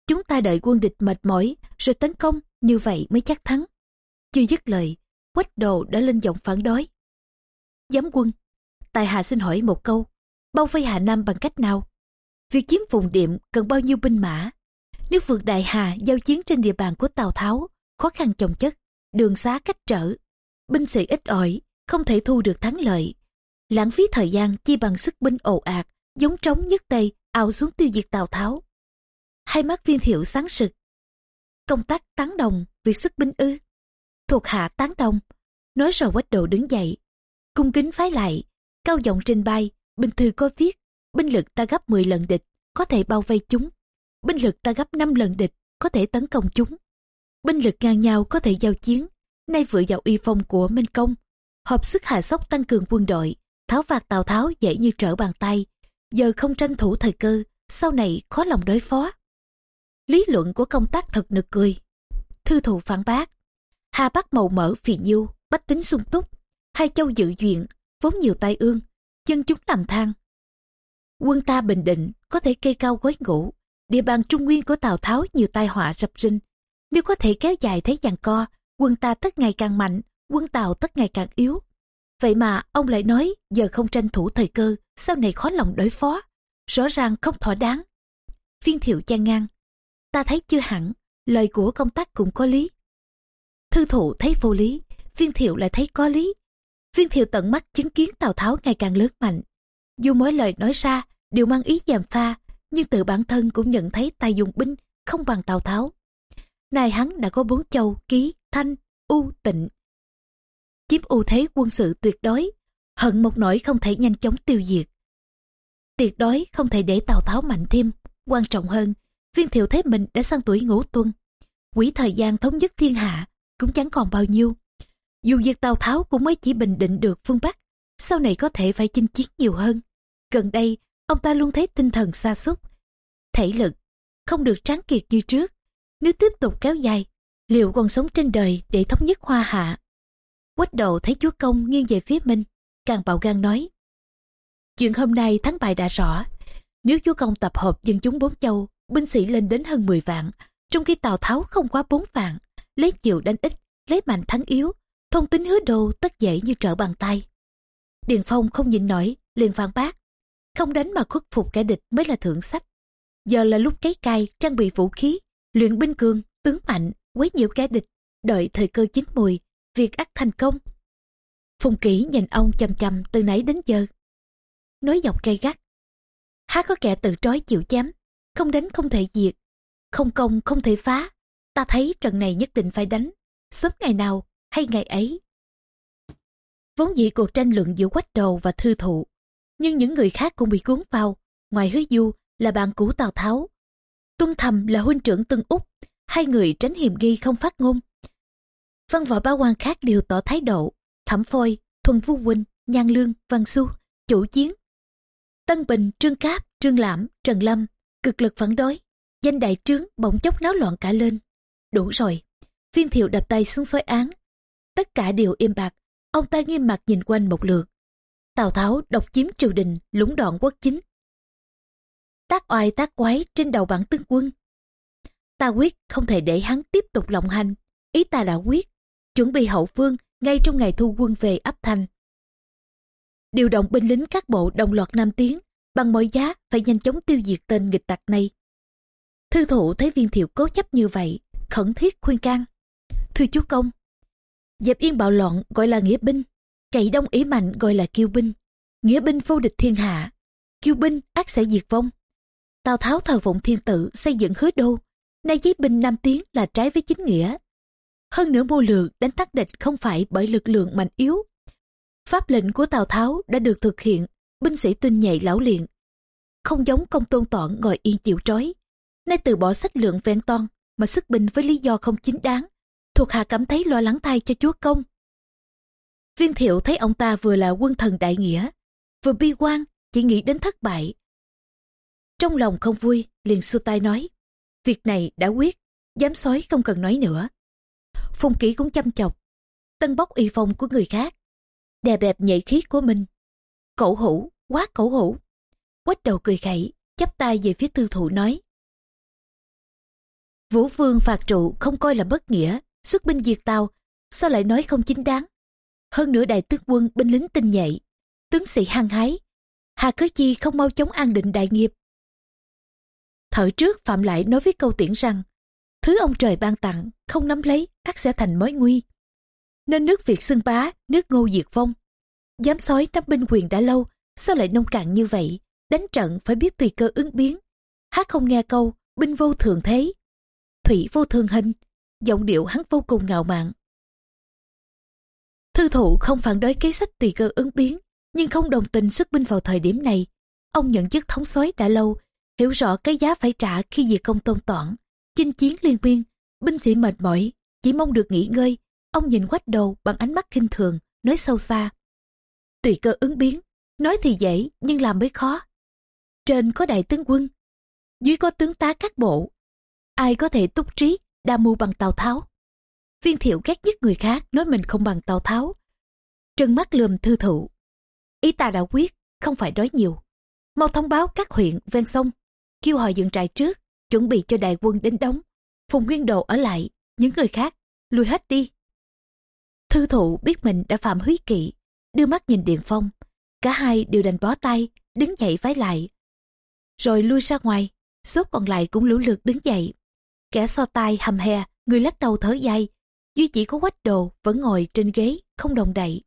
Chúng ta đợi quân địch mệt mỏi, rồi tấn công, như vậy mới chắc thắng. Chưa dứt lời, quách đồ đã lên giọng phản đối. Giám quân, Tài Hạ xin hỏi một câu, bao vây Hà Nam bằng cách nào? Việc chiếm vùng điểm cần bao nhiêu binh mã? Nếu vượt Đại Hà giao chiến trên địa bàn của Tào Tháo, khó khăn chồng chất, đường xá cách trở, binh sĩ ít ỏi, không thể thu được thắng lợi. Lãng phí thời gian chi bằng sức binh ồ ạt, giống trống nhất tây ào xuống tiêu diệt Tào Tháo. Hai mắt viên thiệu sáng sực. Công tác tán đồng, việc sức binh ư. Thuộc hạ tán đồng. Nói rồi quách độ đứng dậy. Cung kính phái lại, cao giọng trình bay bình thư có viết, binh lực ta gấp 10 lần địch, có thể bao vây chúng. Binh lực ta gấp 5 lần địch, có thể tấn công chúng. Binh lực ngang nhau có thể giao chiến, nay vừa vào uy phong của Minh Công. Hợp sức hạ sóc tăng cường quân đội, tháo phạt Tào Tháo dễ như trở bàn tay. Giờ không tranh thủ thời cơ, sau này khó lòng đối phó. Lý luận của công tác thật nực cười. Thư thụ phản bác. Hà Bắc màu mỡ phì nhiêu, bách tính sung túc. Hai châu dự duyện, vốn nhiều tai ương, dân chúng làm than. Quân ta bình định, có thể cây cao gối ngủ. Địa bàn trung nguyên của Tào Tháo nhiều tai họa rập rinh. Nếu có thể kéo dài thế giằng co, quân ta tất ngày càng mạnh, quân Tào tất ngày càng yếu. Vậy mà ông lại nói giờ không tranh thủ thời cơ, sau này khó lòng đối phó. Rõ ràng không thỏa đáng. Viên thiệu chan ngang. Ta thấy chưa hẳn, lời của công tác cũng có lý. Thư thụ thấy vô lý, viên thiệu lại thấy có lý. Viên thiệu tận mắt chứng kiến Tào Tháo ngày càng lớn mạnh. Dù mỗi lời nói ra đều mang ý giàm pha, nhưng tự bản thân cũng nhận thấy tài dùng binh không bằng Tào Tháo. Này hắn đã có bốn châu, ký, thanh, u, tịnh. Chiếm ưu thế quân sự tuyệt đối, hận một nỗi không thể nhanh chóng tiêu diệt. Tuyệt đối không thể để Tào Tháo mạnh thêm, quan trọng hơn, viên thiệu thấy mình đã sang tuổi ngũ tuân. Quỹ thời gian thống nhất thiên hạ cũng chẳng còn bao nhiêu. Dù việc Tào Tháo cũng mới chỉ bình định được phương Bắc, sau này có thể phải chinh chiến nhiều hơn. Gần đây, ông ta luôn thấy tinh thần xa xúc, thể lực, không được tráng kiệt như trước. Nếu tiếp tục kéo dài, liệu còn sống trên đời để thống nhất hoa hạ? Quách đầu thấy chúa công nghiêng về phía mình, càng bạo gan nói. Chuyện hôm nay thắng bại đã rõ. Nếu chúa công tập hợp dân chúng bốn châu, binh sĩ lên đến hơn 10 vạn, trong khi Tào Tháo không quá bốn vạn, lấy nhiều đánh ít, lấy mạnh thắng yếu, thông tính hứa đồ tất dễ như trở bàn tay. Điền Phong không nhịn nổi, liền phản bác. Không đánh mà khuất phục kẻ địch mới là thượng sách. Giờ là lúc cấy cay, trang bị vũ khí, luyện binh cường, tướng mạnh, quấy nhiễu kẻ địch, đợi thời cơ chín mùi, việc ắt thành công. Phùng kỹ nhìn ông chầm chầm từ nãy đến giờ. Nói giọng gay gắt. Há có kẻ tự trói chịu chém, không đánh không thể diệt, không công không thể phá. Ta thấy trận này nhất định phải đánh, sớm ngày nào hay ngày ấy. Vốn dĩ cuộc tranh luận giữa quách đầu và thư thụ, nhưng những người khác cũng bị cuốn vào, ngoài hứa du là bạn cũ Tào Tháo. Tuân Thầm là huynh trưởng Tân Úc, hai người tránh hiểm ghi không phát ngôn. Văn võ ba quan khác đều tỏ thái độ, thẩm phôi, thuần vu huynh, nhan lương, văn xu, chủ chiến. Tân Bình, Trương Cáp, Trương Lãm, Trần Lâm, cực lực phản đối. Danh đại trướng bỗng chốc náo loạn cả lên. Đủ rồi. Viên thiệu đập tay xuống xói án. Tất cả đều im bạc. Ông ta nghiêm mặt nhìn quanh một lượt. Tào Tháo độc chiếm triều đình, lũng đoạn quốc chính. Tác oai tác quái trên đầu bản tướng quân. Ta quyết không thể để hắn tiếp tục lộng hành. Ý ta đã quyết. Chuẩn bị hậu phương ngay trong ngày thu quân về ấp thành. Điều động binh lính các bộ đồng loạt nam tiến bằng mọi giá phải nhanh chóng tiêu diệt tên nghịch tặc này. Thư thụ thấy viên thiệu cố chấp như vậy, khẩn thiết khuyên can. Thưa chú công, dẹp yên bạo loạn gọi là nghĩa binh, cậy đông ý mạnh gọi là kiêu binh. Nghĩa binh vô địch thiên hạ, kiêu binh ác sẽ diệt vong. Tào Tháo thờ phụng thiên tử xây dựng hứa đô, nay giấy binh Nam Tiến là trái với chính nghĩa. Hơn nữa mưu lược đánh tắc địch không phải bởi lực lượng mạnh yếu. Pháp lệnh của Tào Tháo đã được thực hiện binh sĩ tinh nhạy lão luyện. Không giống công tôn toản ngồi yên chịu trói. Nay từ bỏ sách lượng vẹn toàn mà sức binh với lý do không chính đáng. Thuộc hạ cảm thấy lo lắng thay cho chúa công. Viên thiệu thấy ông ta vừa là quân thần đại nghĩa, vừa bi quan, chỉ nghĩ đến thất bại. Trong lòng không vui, liền xua tay nói, việc này đã quyết, dám sói không cần nói nữa. Phùng kỹ cũng chăm chọc, tân bốc y phong của người khác, đè bẹp nhạy khí của mình. Cổ hủ, quá cổ hủ. Quách đầu cười khẩy, chắp tay về phía tư thụ nói. Vũ Vương phạt trụ không coi là bất nghĩa, xuất binh diệt tàu, sao lại nói không chính đáng. Hơn nữa đại tướng quân binh lính tinh nhạy, tướng sĩ hăng hái, hà cớ chi không mau chống an định đại nghiệp. Thở trước Phạm lại nói với câu tiễn rằng, thứ ông trời ban tặng, không nắm lấy, ác sẽ thành mối nguy. Nên nước Việt xưng bá, nước ngô diệt vong. Dám sói nắm binh quyền đã lâu, sao lại nông cạn như vậy? Đánh trận phải biết tùy cơ ứng biến. Hát không nghe câu, binh vô thường thế. Thủy vô thường hình, giọng điệu hắn vô cùng ngạo mạn. Thư thụ không phản đối kế sách tùy cơ ứng biến, nhưng không đồng tình xuất binh vào thời điểm này. Ông nhận chức thống soái đã lâu, hiểu rõ cái giá phải trả khi diệt công tôn toản, chinh chiến liên miên, binh sĩ mệt mỏi, chỉ mong được nghỉ ngơi. Ông nhìn quách đầu bằng ánh mắt khinh thường, nói sâu xa. Tùy cơ ứng biến, nói thì dễ nhưng làm mới khó. Trên có đại tướng quân, dưới có tướng tá các bộ. Ai có thể túc trí, đa mưu bằng Tào Tháo. Viên thiệu ghét nhất người khác nói mình không bằng Tào Tháo. Trân mắt lườm thư thụ. Ý ta đã quyết, không phải nói nhiều. Mau thông báo các huyện ven sông, kêu họ dựng trại trước, chuẩn bị cho đại quân đến đóng. Phùng Nguyên Đồ ở lại, những người khác, lui hết đi. Thư thụ biết mình đã phạm húy kỵ, đưa mắt nhìn Điện Phong. Cả hai đều đành bó tay, đứng dậy vái lại. Rồi lui ra ngoài, số còn lại cũng lũ lượt đứng dậy. Kẻ so tay hầm hè, người lắc đầu thở dài. Duy chỉ có quách đồ vẫn ngồi trên ghế, không đồng đậy.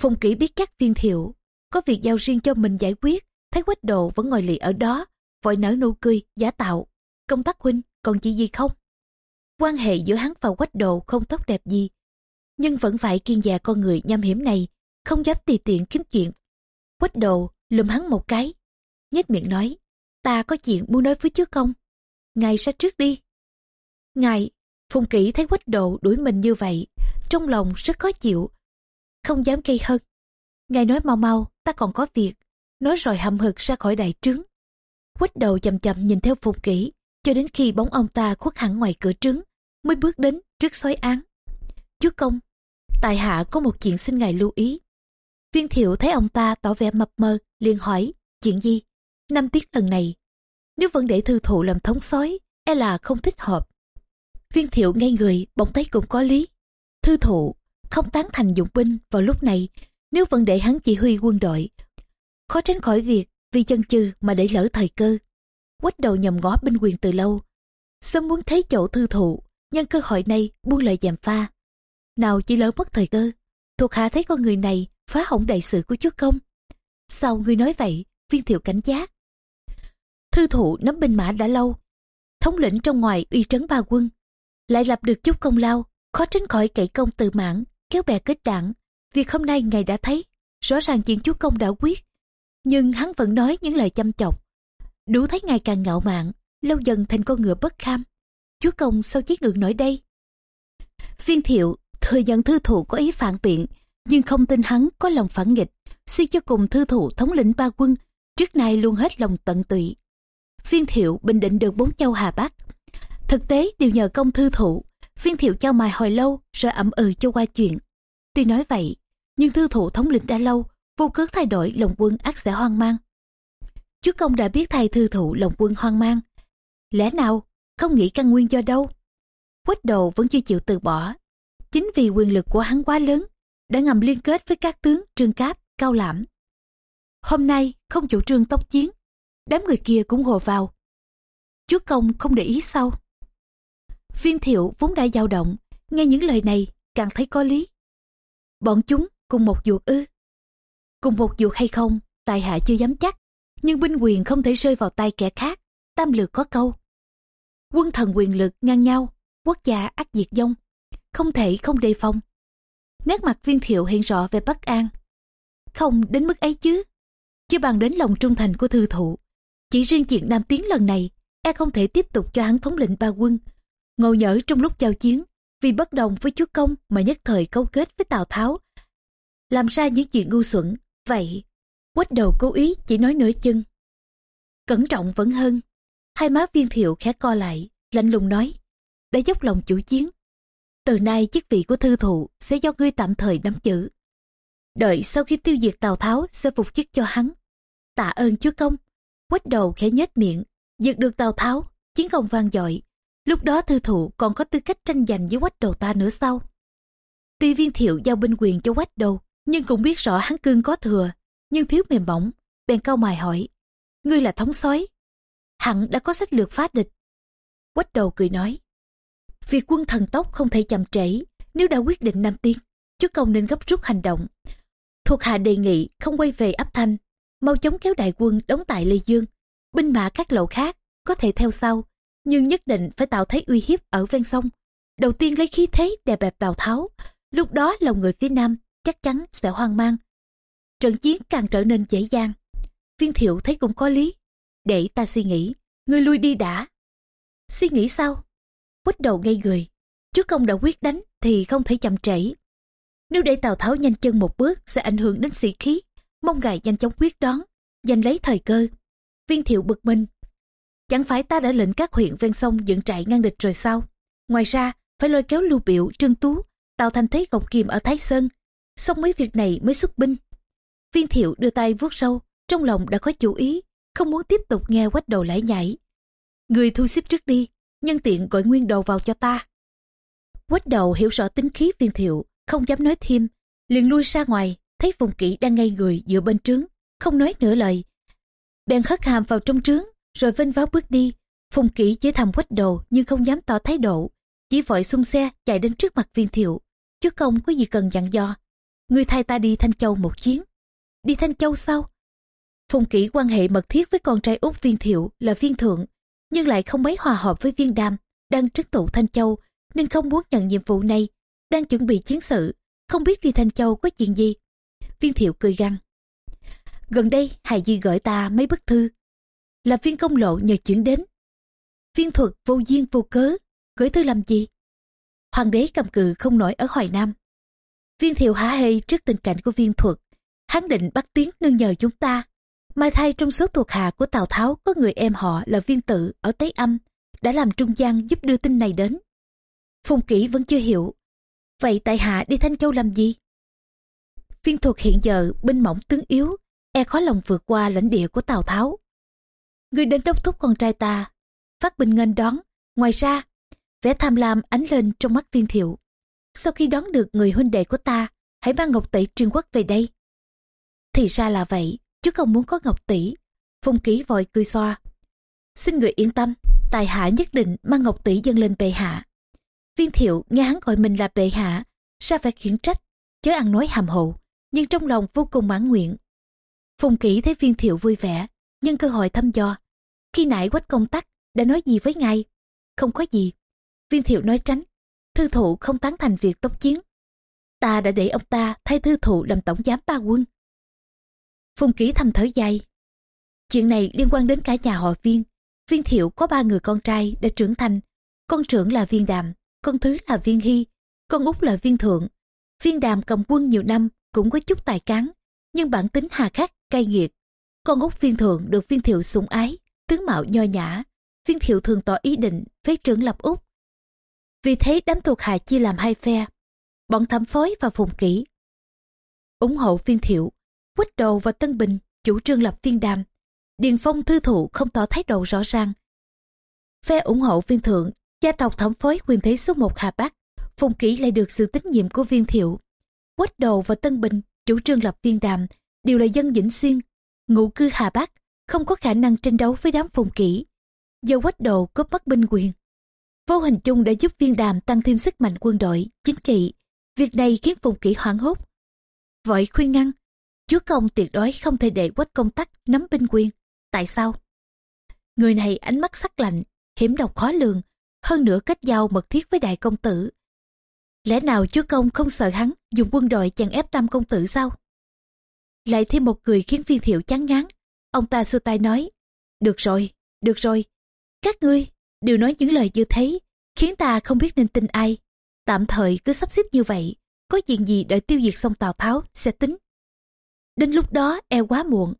Phùng kỹ biết chắc viên thiệu, có việc giao riêng cho mình giải quyết, thấy quách đồ vẫn ngồi lì ở đó, vội nở nụ cười, giả tạo. Công tác huynh, còn chỉ gì không? Quan hệ giữa hắn và quách độ không tốt đẹp gì, nhưng vẫn phải kiên dạ con người nham hiểm này, không dám tùy tiện kiếm chuyện. Quách độ lùm hắn một cái, nhếch miệng nói, ta có chuyện muốn nói với chứ không? Ngài ra trước đi. Ngài, Phùng Kỷ thấy quách độ đuổi mình như vậy, trong lòng rất khó chịu, không dám gây hơn. Ngài nói mau mau, ta còn có việc, nói rồi hậm hực ra khỏi đại trướng. Quách đầu chậm chậm nhìn theo Phùng Kỷ, cho đến khi bóng ông ta khuất hẳn ngoài cửa trướng, mới bước đến trước xói án. Chúa công, tại hạ có một chuyện xin ngài lưu ý. Viên thiệu thấy ông ta tỏ vẻ mập mờ, liền hỏi, chuyện gì? Năm tiếng lần này, nếu vẫn để thư thụ làm thống sói, e là không thích hợp. Viên thiệu ngay người, bỗng thấy cũng có lý. Thư thụ, không tán thành dụng binh vào lúc này, nếu vẫn để hắn chỉ huy quân đội. Khó tránh khỏi việc vì chân chư mà để lỡ thời cơ. Quách đầu nhầm ngó binh quyền từ lâu. Sớm muốn thấy chỗ thư thụ, nhân cơ hội này buông lời dèm pha. Nào chỉ lỡ mất thời cơ, thuộc hạ thấy con người này phá hỏng đại sự của chúa công. Sao ngươi nói vậy, viên thiệu cảnh giác. Thư thụ nắm binh mã đã lâu, thống lĩnh trong ngoài uy trấn ba quân, lại lập được chút công lao, khó tránh khỏi cậy công từ mãn, kéo bè kết đảng. Việc hôm nay ngài đã thấy, rõ ràng chuyện chúa công đã quyết, nhưng hắn vẫn nói những lời chăm chọc. Đủ thấy ngày càng ngạo mạn, lâu dần thành con ngựa bất kham. Chúa công sao chiếc ngựa nổi đây? Viên thiệu thừa nhận thư thụ có ý phản biện, nhưng không tin hắn có lòng phản nghịch, suy cho cùng thư thụ thống lĩnh ba quân, trước nay luôn hết lòng tận tụy. Viên thiệu bình định được bốn châu Hà Bắc. Thực tế đều nhờ công thư thụ, viên thiệu trao mài hồi lâu rồi ẩm ừ cho qua chuyện. Tuy nói vậy, nhưng thư thụ thống lĩnh đã lâu, vô cớ thay đổi lòng quân ác sẽ hoang mang. Chúa công đã biết thay thư thụ lòng quân hoang mang. Lẽ nào, không nghĩ căn nguyên do đâu? Quách đầu vẫn chưa chịu từ bỏ. Chính vì quyền lực của hắn quá lớn, đã ngầm liên kết với các tướng trương cáp, cao lãm. Hôm nay không chủ trương tốc chiến, đám người kia cũng hồ vào. Chúa công không để ý sau. Viên thiệu vốn đã dao động, nghe những lời này càng thấy có lý. Bọn chúng cùng một ruột ư. Cùng một ruột hay không, tài hạ chưa dám chắc, nhưng binh quyền không thể rơi vào tay kẻ khác, tam lược có câu. Quân thần quyền lực ngang nhau, quốc gia ác diệt dông, không thể không đề phòng. Nét mặt viên thiệu hiện rõ về bất an. Không đến mức ấy chứ, chưa bàn đến lòng trung thành của thư thụ. Chỉ riêng chuyện Nam Tiến lần này, e không thể tiếp tục cho hắn thống lĩnh ba quân. Ngộ nhỡ trong lúc giao chiến, vì bất đồng với chúa công mà nhất thời câu kết với Tào Tháo. Làm ra những chuyện ngu xuẩn, vậy, quách đầu cố ý chỉ nói nửa chân. Cẩn trọng vẫn hơn. Hai má viên thiệu khẽ co lại, lạnh lùng nói, đã dốc lòng chủ chiến. từ nay chức vị của thư thụ sẽ do ngươi tạm thời nắm giữ. Đợi sau khi tiêu diệt Tào Tháo sẽ phục chức cho hắn. Tạ ơn chúa công. Quách đầu khẽ nhếch miệng, diệt được Tào Tháo, chiến công vang dội. Lúc đó thư thụ còn có tư cách tranh giành với quách đầu ta nữa sau. Tuy viên thiệu giao binh quyền cho quách đầu, nhưng cũng biết rõ hắn cương có thừa, nhưng thiếu mềm mỏng, bèn cau mài hỏi. Ngươi là thống soái hẳn đã có sách lược phá địch. Quách đầu cười nói. Việc quân thần tốc không thể chậm trễ, nếu đã quyết định năm tiếng, chúa công nên gấp rút hành động. Thuộc hạ đề nghị không quay về ấp thanh, mau chóng kéo đại quân đóng tại Lê Dương. Binh mã các lộ khác có thể theo sau, nhưng nhất định phải tạo thấy uy hiếp ở ven sông. Đầu tiên lấy khí thế đè bẹp Tào Tháo, lúc đó lòng người phía Nam chắc chắn sẽ hoang mang. Trận chiến càng trở nên dễ dàng. Viên thiệu thấy cũng có lý. Để ta suy nghĩ, ngươi lui đi đã. Suy nghĩ sao? Quýt đầu ngây người. Chúa công đã quyết đánh thì không thể chậm trễ. Nếu để Tào Tháo nhanh chân một bước sẽ ảnh hưởng đến sĩ khí. Mong ngài nhanh chóng quyết đoán, giành lấy thời cơ. Viên thiệu bực mình. Chẳng phải ta đã lệnh các huyện ven sông dựng trại ngăn địch rồi sao? Ngoài ra, phải lôi kéo lưu biểu, trương tú, tạo thành thế gọc kiềm ở Thái Sơn. Xong mấy việc này mới xuất binh. Viên thiệu đưa tay vuốt sâu, trong lòng đã có chủ ý, không muốn tiếp tục nghe quách đầu lải nhảy. Người thu xếp trước đi, nhân tiện gọi nguyên đầu vào cho ta. Quách đầu hiểu rõ tính khí viên thiệu, không dám nói thêm, liền lui ra ngoài, thấy phùng kỹ đang ngay người dựa bên trướng, không nói nửa lời. Bèn khất hàm vào trong trướng, rồi vinh váo bước đi. Phùng kỹ chỉ thầm quách đầu nhưng không dám tỏ thái độ, chỉ vội xung xe chạy đến trước mặt viên thiệu. chứ công có gì cần dặn dò, người thay ta đi Thanh Châu một chuyến. Đi Thanh Châu sao? Phùng kỹ quan hệ mật thiết với con trai út viên thiệu là viên thượng, nhưng lại không mấy hòa hợp với viên đam, đang trấn tụ Thanh Châu, nên không muốn nhận nhiệm vụ này, đang chuẩn bị chiến sự, không biết đi Thanh Châu có chuyện gì. Viên thiệu cười găng. Gần đây, Hải Di gửi ta mấy bức thư, là viên công lộ nhờ chuyển đến. Viên thuật vô duyên vô cớ, gửi thư làm gì? Hoàng đế cầm cự không nổi ở Hoài Nam. Viên thiệu há hê trước tình cảnh của viên thuật, hắn định bắt tiếng nương nhờ chúng ta Mai thay trong số thuộc hạ của Tào Tháo có người em họ là viên tự ở Tế Âm, đã làm trung gian giúp đưa tin này đến. Phùng Kỷ vẫn chưa hiểu. Vậy tại hạ đi Thanh Châu làm gì? Viên thuộc hiện giờ binh mỏng tướng yếu, e khó lòng vượt qua lãnh địa của Tào Tháo. Người đến đốc thúc con trai ta, phát binh nghênh đón. Ngoài ra, vẻ tham lam ánh lên trong mắt viên thiệu. Sau khi đón được người huynh đệ của ta, hãy mang ngọc tỷ trương quốc về đây. Thì ra là vậy, chứ không muốn có ngọc tỷ. Phong ký vội cười xoa. Xin người yên tâm tài hạ nhất định mang ngọc tỷ dâng lên bệ hạ. Viên thiệu nghe hắn gọi mình là bệ hạ ra vẻ khiển trách chớ ăn nói hàm hồ nhưng trong lòng vô cùng mãn nguyện. Phong kỷ thấy viên thiệu vui vẻ nhân cơ hội thăm dò. Khi nãy quách công tắc đã nói gì với ngài? Không có gì. Viên thiệu nói tránh thư thụ không tán thành việc tốc chiến. Ta đã để ông ta thay thư thụ làm tổng giám ba quân. Phùng Ký thầm thở dài. Chuyện này liên quan đến cả nhà họ viên. Viên thiệu có ba người con trai đã trưởng thành. Con trưởng là viên đàm, con thứ là viên hy, con út là viên thượng. Viên đàm cầm quân nhiều năm cũng có chút tài cán, nhưng bản tính hà khắc, cay nghiệt. Con út viên thượng được viên thiệu sủng ái, tướng mạo nho nhã. Viên thiệu thường tỏ ý định phế trưởng lập út. Vì thế đám thuộc hạ chia làm hai phe. Bọn thẩm phối và phùng kỹ ủng hộ viên thiệu Quách Đầu và Tân Bình chủ trương lập viên đàm. Điền Phong thư thụ không tỏ thái độ rõ ràng. Phe ủng hộ viên thượng, gia tộc thẩm phối quyền thế số một Hà Bắc, Phùng Kỷ lại được sự tín nhiệm của viên thiệu. Quách Đầu và Tân Bình chủ trương lập viên đàm đều là dân Vĩnh Xuyên, ngụ cư Hà Bắc, không có khả năng tranh đấu với đám Phùng Kỷ. Do Quách Đầu có bắt binh quyền. Vô hình chung đã giúp viên đàm tăng thêm sức mạnh quân đội, chính trị. Việc này khiến Phùng Kỷ hoảng hốt. Vội khuyên ngăn, Chúa công tuyệt đối không thể để quách công tắc nắm binh quyền. Tại sao? Người này ánh mắt sắc lạnh, hiểm độc khó lường, hơn nữa kết giao mật thiết với đại công tử. Lẽ nào chúa công không sợ hắn dùng quân đội chèn ép tam công tử sao? Lại thêm một người khiến viên thiệu chán ngán. Ông ta xua tay nói, được rồi, được rồi. Các ngươi đều nói những lời như thế, khiến ta không biết nên tin ai. Tạm thời cứ sắp xếp như vậy, có chuyện gì đợi tiêu diệt xong Tào Tháo sẽ tính. Đến lúc đó e quá muộn.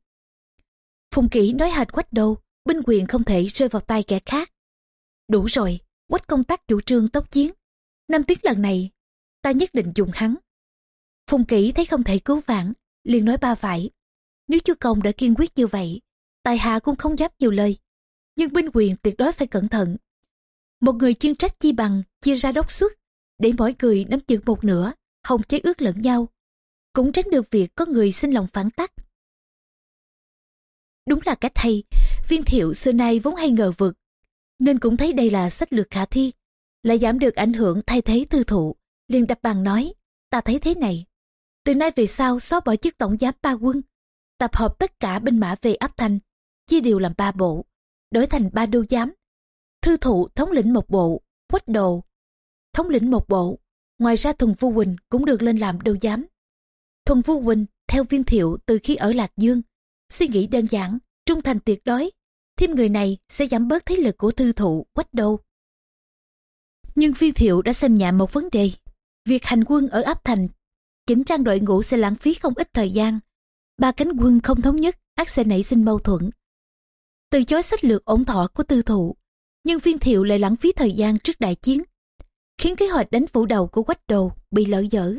Phùng Kỷ nói hệt quách đâu, binh quyền không thể rơi vào tay kẻ khác. Đủ rồi, quách công tác chủ trương tốc chiến. Năm tiếng lần này, ta nhất định dùng hắn. Phùng Kỷ thấy không thể cứu vãn, liền nói ba phải. Nếu chúa công đã kiên quyết như vậy, tài hạ cũng không dám nhiều lời. Nhưng binh quyền tuyệt đối phải cẩn thận. Một người chuyên trách chi bằng chia ra đốc xuất, để mỗi người nắm chừng một nửa, không chế ước lẫn nhau. Cũng tránh được việc có người xin lòng phản tắc. Đúng là cách hay, viên thiệu xưa nay vốn hay ngờ vực, nên cũng thấy đây là sách lược khả thi, lại giảm được ảnh hưởng thay thế tư thụ, liền đập bàn nói, ta thấy thế này. Từ nay về sau xóa bỏ chức tổng giám ba quân, tập hợp tất cả binh mã về áp thành, chia đều làm ba bộ, đổi thành ba đô giám. Thư thụ thống lĩnh một bộ, quách đồ, thống lĩnh một bộ. Ngoài ra thùng Phu Quỳnh cũng được lên làm đô giám. Thuần vu Quỳnh theo viên thiệu từ khi ở Lạc Dương, suy nghĩ đơn giản, trung thành tuyệt đối. Thêm người này sẽ giảm bớt thế lực của thư thụ, quách đô. Nhưng viên thiệu đã xem nhẹ một vấn đề. Việc hành quân ở áp thành, chỉnh trang đội ngũ sẽ lãng phí không ít thời gian. Ba cánh quân không thống nhất, ác sẽ nảy sinh mâu thuẫn. Từ chối sách lược ổn thỏa của tư thụ, nhưng viên thiệu lại lãng phí thời gian trước đại chiến, khiến kế hoạch đánh phủ đầu của quách đồ bị lỡ dở.